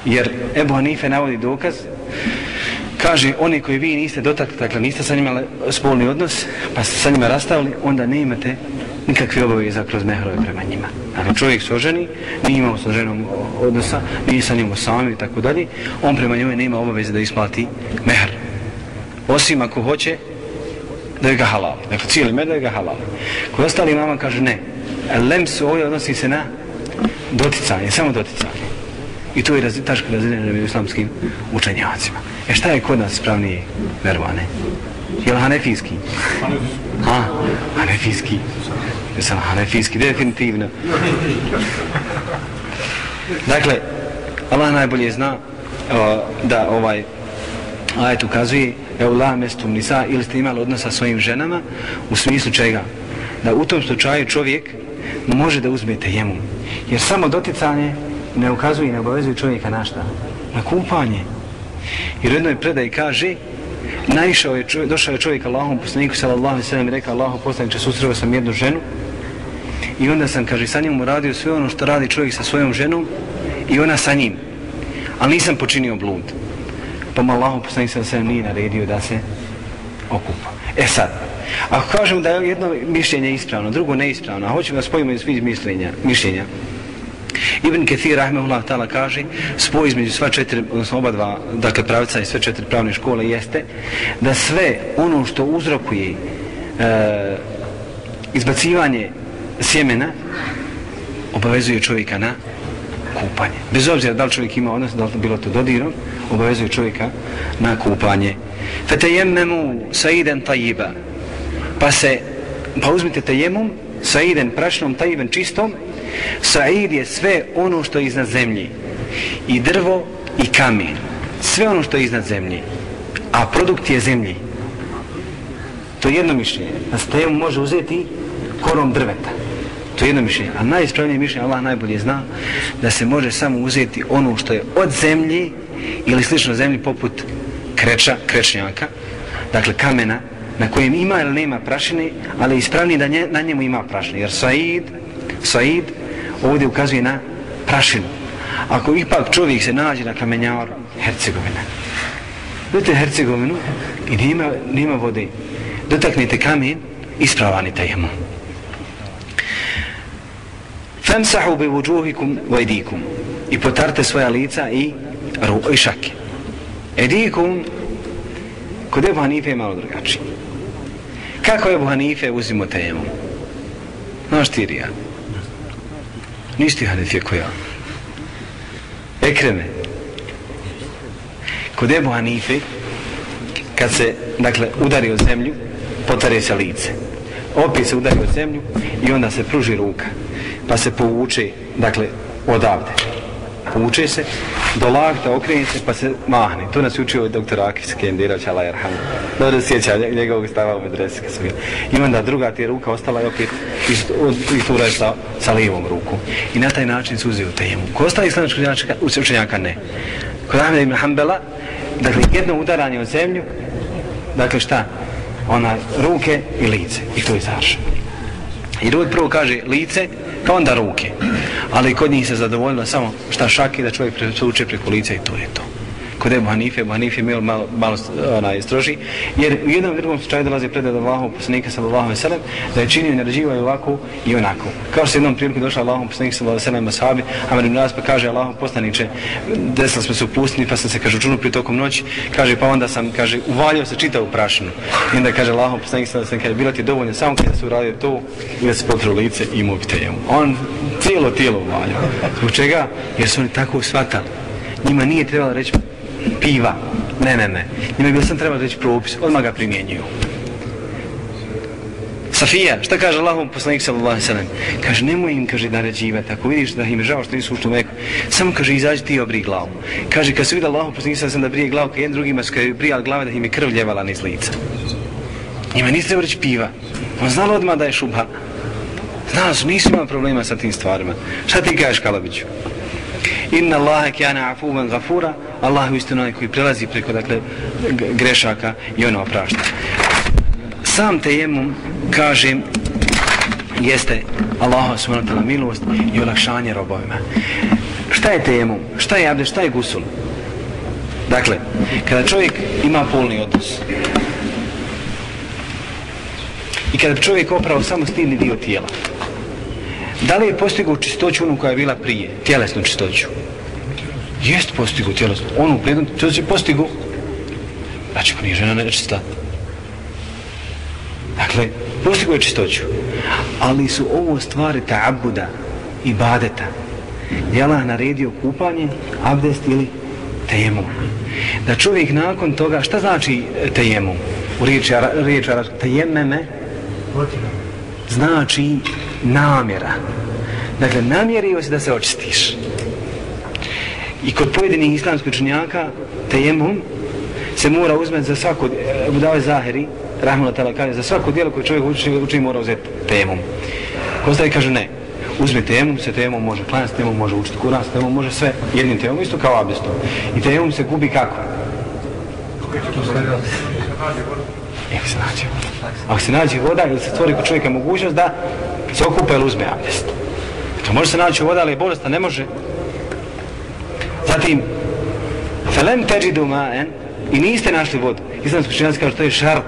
Jer Ebu Hanife navodi dokaz, kaže, oni koji vi niste dotakli, dakle niste sa njima spolni odnos, pa ste sa njima rastavili, onda ne imate nikakve obaveza kroz mehrove prema njima. Dakle, čovjek se oženi, nije imao sa ženom odnosa, nije sa njim sami i tako dalje, on prema njoj nema obaveze da isplati mehr. Osim ako hoće da je ga halal. Dakle, cijeli med da je ga halal. Kod ostali mama kaže ne. Lem su ovdje odnosi se na doticanje, samo doticanje. I to je raz, taško razredeno među islamskim učenjacima. E šta je kod nas spravnije verovane? Je li hanefijski? Ha, hanefijski. Jesam hanefijski, definitivno. Dakle, Allah najbolje zna o, da ovaj ajet ukazuje evo la mestum nisa ili ste imali odnosa sa svojim ženama u smislu čega? Da u tom slučaju čovjek može da uzmete jemu. Jer samo doticanje ne ukazuje i ne obavezuje čovjeka na šta? Na kupanje. Jer u jednoj predaj kaže naišao je čovjek, došao je čovjek Allahom poslaniku sallallahu alejhi ve sellem i rekao Allahu poslaniče susreo sam jednu ženu i onda sam kaže sa njom uradio sve ono što radi čovjek sa svojom ženom i ona sa njim. Ali nisam počinio blud. Pa malo poslanik sallallahu alejhi nije naredio da se okupa. E sad ako kažem da je jedno mišljenje ispravno drugo neispravno a hoćemo da spojimo iz svih mišljenja mišljenja. Ibn Kathir rahmehullah ta'ala kaže spoj između sva četiri, odnosno oba dva, dakle pravica i sve četiri pravne škole jeste da sve ono što uzrokuje e, izbacivanje sjemena obavezuje čovjeka na kupanje. Bez obzira da li čovjek ima odnos, da li bilo to dodirom, obavezuje čovjeka na kupanje. Fetejemmemu saiden tajiba. Pa se, pa uzmite tejemum saiden prašnom tajiben čistom Said je sve ono što je iznad zemlje. I drvo i kamen. Sve ono što je iznad zemlje. A produkt je zemlji. To je jedno mišljenje. Na se tejemum može uzeti korom drveta. To je jedno mišljenje. A najispravnije mišljenje, Allah najbolje zna, da se može samo uzeti ono što je od zemlje ili slično zemlji poput kreča, krečnjaka, dakle kamena, na kojem ima ili nema prašine, ali ispravnije da nje, na njemu ima prašine. Jer Said, Said ovdje ukazuje na prašinu. Ako ipak čovjek se nađe na kamenjaru, Hercegovina, dojte Hercegovinu i nema, nema vode, dotaknete kamen, ispravanite jemu. Femsahu bi vuđuhikum vajdikum i potarte svoja lica i ru, i šake. Edikum kod Ebu Hanife je malo drugačiji. Kako Ebu Hanife uzimo temu? Znaš ti Rija? Nisi ti Hanife ko ja. Ekreme. Kod Ebu Hanife, kad se, dakle, udari o zemlju, potare se lice. Opet se udari o zemlju i onda se pruži ruka. Pa se povuče, dakle, odavde. Povuče se, do lakta okrene se pa se mahne. To nas učio doktor Akif Kendira Allah Jerham. Dobro se sjeća njegovog stava u medresi I onda druga ti ruka ostala i opet i i radi sa, sa lijevom rukom. I na taj način se uzio temu. Ko ostali islamski učenjaka ne. Kod Ahmed ibn Hanbala, dakle jedno udaranje u zemlju, dakle šta? Ona ruke i lice. I to je završeno. I uvijek prvo kaže lice, pa onda ruke. Ali kod njih se zadovoljilo samo šta šaki da čovjek uče preko lica i to je to. Kod Ebu Hanife, Ebu Hanife je malo, malo onaj, stroži, jer u jednom i drugom slučaju dolazi predat Allahom poslanika sallallahu alaihi sallam da je činio naređivaju ovako i onako. Kao što se jednom priliku došla Allahom poslanika sallallahu alaihi sallam ashabi, Amar ibn pa kaže Allahom poslaniče, desila smo se u pustini pa sam se kaže učunu prije tokom noći, kaže pa onda sam kaže uvalio se čitao u prašinu. I onda kaže Allahom poslanika sallallahu alaihi sallam, kaže bilo ti dovoljno samo kada se uradio to i da se potru lice i mobite jemu. On cijelo tijelo uvalio. Zbog čega? Jer su oni tako shvatali. Njima nije trebalo reći piva. Ne, ne, ne. Njima je bilo sam trebalo reći propis. Odmah ga primjenjuju. Safija, šta kaže Allahom poslanik sallallahu alaihi sallam? Kaže, nemoj im, kaže, naređivati. Ako vidiš da im je žao što nisu ušli u Meku, samo kaže, izađi ti obri glavu. Kaže, kad su vidio Allahom poslanik sallallahu da brije glavu, kad jedan drugima su kada brijali glave, da im je krv ljevala niz lica. Njima nisi treba reći piva. On znalo odmah da je šubha. Znao su, nisu imali problema sa tim stvarima. Šta ti kažeš, Kalabiću? Inna Allahe kjana afuvan gafura, Allah u istinu koji prelazi preko dakle, grešaka i ono oprašta. Sam tejemum, kažem, jeste Allah subhanahu milost i olakšanje robovima. Šta je tejemum? Šta je abde? Šta je gusul? Dakle, kada čovjek ima polni odnos i kada čovjek oprao samo stilni dio tijela, da li je postigao čistoću onu koja je bila prije, tjelesnu čistoću? Jest postigao tjelesnu, onu prednu, to se postigao. Znači, pa nije žena nečista. Dakle, postigao je čistoću. Ali su ovo stvari ta'abuda i badeta. Je Allah naredio kupanje, abdest ili tejemum. Da čovjek nakon toga, šta znači tejemum? U riječi, riječi tejememe, znači namjera. Dakle, namjerio se da se očistiš. I kod pojedinih islamskih učenjaka, tejemum se mora uzmeti za svako, e, budave Zahiri, Rahmano Tala kaže, za svako dijelo koje čovjek uči, uči mora uzeti tejemum. Kostavi kaže ne, uzme tejemum, se tejemum može klanjati, se tejemum može učiti kuran, se tejemum može sve jednim tejemum, isto kao abdestom. I tejemum se gubi kako? Ako se nađe voda. Ako se nađe voda, ili se stvori kod čovjeka mogućnost da se okupa ili uzme abdest. To može se naći voda, ali je bolest, ne može. Zatim, felem teđidu ma'en, i niste našli vodu. Islamski učenjaci kažu to je šart,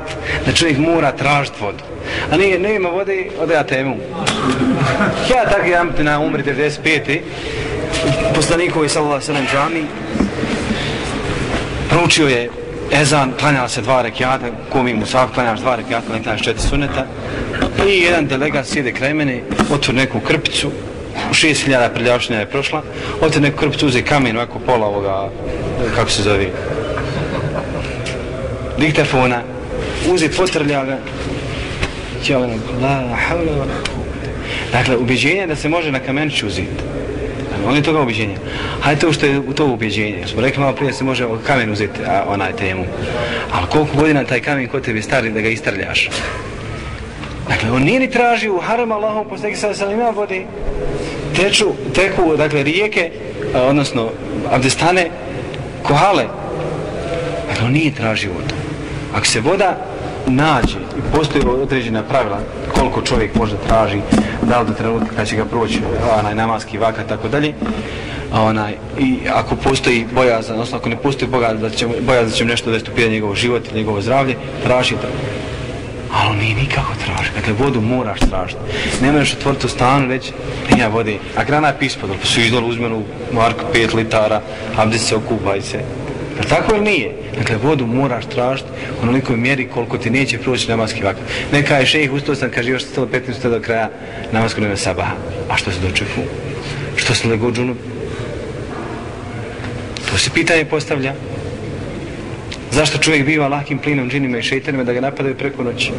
da čovjek mora tražiti vodu. A nije, ne ima vode, ode ja temu. Ja tako jedan na umri 95. Poslanikovi sallallahu sallam džami, proučio je ezan, klanja se dva rekiata, kumi musaf, klanjaš dva rekiata, ne klanjaš četiri suneta. I jedan delegat sjede kraj mene, otvor neku krpicu, u šest hiljada je prošla, otvor neku krpicu, uze kamen, ovako pola ovoga, kako se zove, diktafona, uze potrlja ga, Ćao, la, havla, Dakle, ubeđenje da se može na kameniću uzeti. On je toga ubjeđenja. Hajde to što je u to ubjeđenje. Smo rekli malo prije se može kamen uzeti a, onaj temu. Ali koliko godina taj kamen kod tebi stari da ga istrljaš? Dakle, on nije ni tražio u haram Allahom posljednji sada sam ima vode. Teču, teku, dakle, rijeke, a, odnosno, abdestane, kohale. Dakle, on nije tražio vodu. Ako se voda nađe i postoje određena pravila koliko čovjek može traži, da li do trenutka kad će ga proći onaj namaski vaka tako dalje, a onaj, i ako postoji bojazan, odnosno ako ne postoji bojazan da će, bojazan da će nešto da stupi njegov život ili njegovo zdravlje, traži to. Ali on nije nikako traži. Dakle, vodu moraš tražiti. Ne možeš otvoriti u stanu reći, e, ja vode. A grana je pispodo, pa su izdol uzmenu marku 5 litara, abdje se okupaj se. Je tako ili nije? Dakle, vodu moraš tražiti u onolikoj mjeri koliko ti neće proći namaski vakit. Neka je šejih ustao sam, kaže, još stalo 15 minuta do kraja namaskog nema sabaha. A što se dočefu? Što se lego džunu? To se pitanje postavlja. Zašto čovjek biva lakim plinom, džinima i šeitanima da ga napadaju preko noći?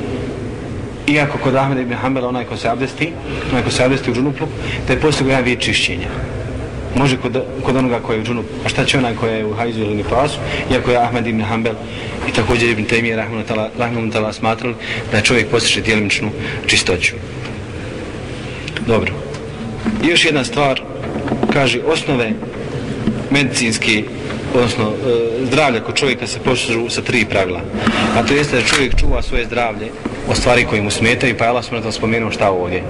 Iako kod Ahmed ibn Hanbala onaj ko se abdesti, onaj ko se abdesti u džunuplu, da je postoji jedan vid čišćenja može kod, kod onoga koji je u džunup, a šta će onaj koja je u hajzu ili nifasu, iako je Ahmed ibn Hanbel i također ibn Temije Rahmanutala, smatrali da čovjek postiče dijelimičnu čistoću. Dobro. I još jedna stvar, kaže, osnove medicinski, odnosno e, zdravlja kod čovjeka se postižu sa tri pravila. A to jeste da čovjek čuva svoje zdravlje o stvari koje mu smetaju, pa je Allah spomenuo šta ovdje.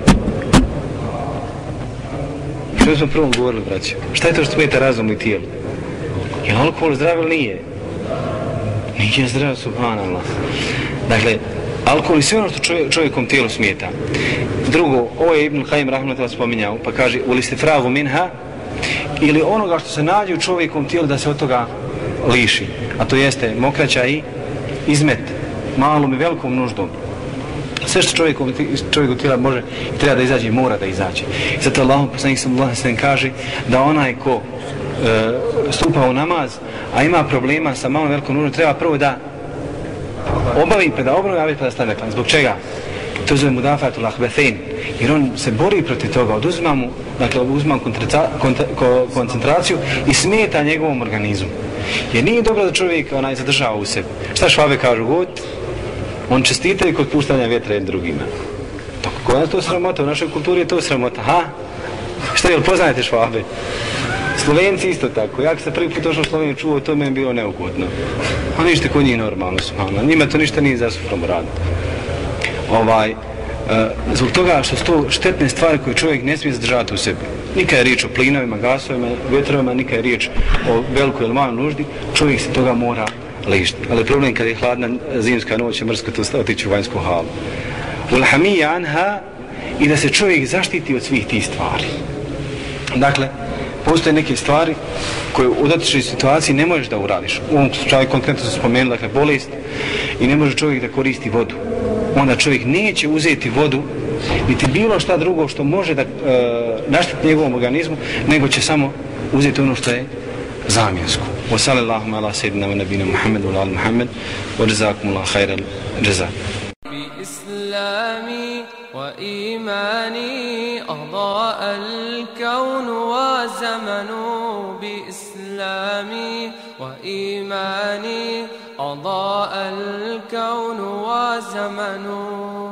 Što smo prvom govorili, braćo? Šta je to što smeta razumu i tijelu? Je li alkohol zdrav ili nije? Nije zdrav, subhanallah. Dakle, alkohol je sve ono što čovjek, čovjekom tijelu smeta. Drugo, ovo je Ibn Khaim Rahmatullah spominjao, pa kaže, u liste fragu minha, ili onoga što se nađe u čovjekom tijelu da se od toga liši. A to jeste mokraća i izmet, malom i velikom nuždom sve što čovjek, čovjek u tijela može i treba da izađe, mora da izađe. I zato Allah, poslanik sam Allah sam kaže da onaj ko e, stupa u namaz, a ima problema sa malom velikom nužom, treba prvo da obavi, pa da obnovi, pa da stane klan. Zbog čega? To zove mudafatul ahbethin. Jer on se bori protiv toga, oduzima mu, dakle, uzima koncentraciju i smeta njegovom organizmu. Jer nije dobro da čovjek onaj zadržava u sebi. Šta švabe kažu? God, on čestite i kod puštanja vjetra jednim drugima. Pa koja je to sramota? U našoj kulturi je to sramota. Ha? Što je poznajete švabe? Slovenci isto tako. Ja se prvi put došao u Sloveniju čuo, to mi je bilo neugodno. Pa A ništa kod njih normalno su. Njima to ništa nije zasufrom raditi. Ovaj, uh, zbog toga što su to štetne stvari koje čovjek ne smije zadržati u sebi. Nika je riječ o plinovima, gasovima, vjetrovima, nika je riječ o velikoj ili maloj nuždi, čovjek se toga mora lišti. Ali problem kad je hladna zimska noć, je mrsko to otići u vanjsku halu. Ulhami anha i da se čovjek zaštiti od svih tih stvari. Dakle, postoje neke stvari koje u dotičnoj situaciji ne možeš da uradiš. U ovom slučaju konkretno se spomenuli, dakle, bolest i ne može čovjek da koristi vodu. Onda čovjek neće uzeti vodu niti bilo šta drugo što može da e, naštiti njegovom organizmu, nego će samo uzeti ono što je zamjensko. وصلى اللهم على سيدنا ونبينا محمد وعلى آل محمد وجزاكم الله خير الجزاء. بإسلامي وإيماني أضاء الكون وزمن بإسلامي وإيماني أضاء الكون وزمن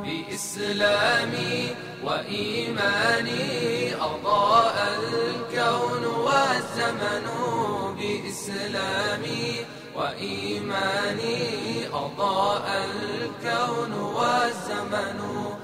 بإسلامي وإيماني أضاء الكون والزمن بإسلامي وإيماني أضاء الكون والزمن.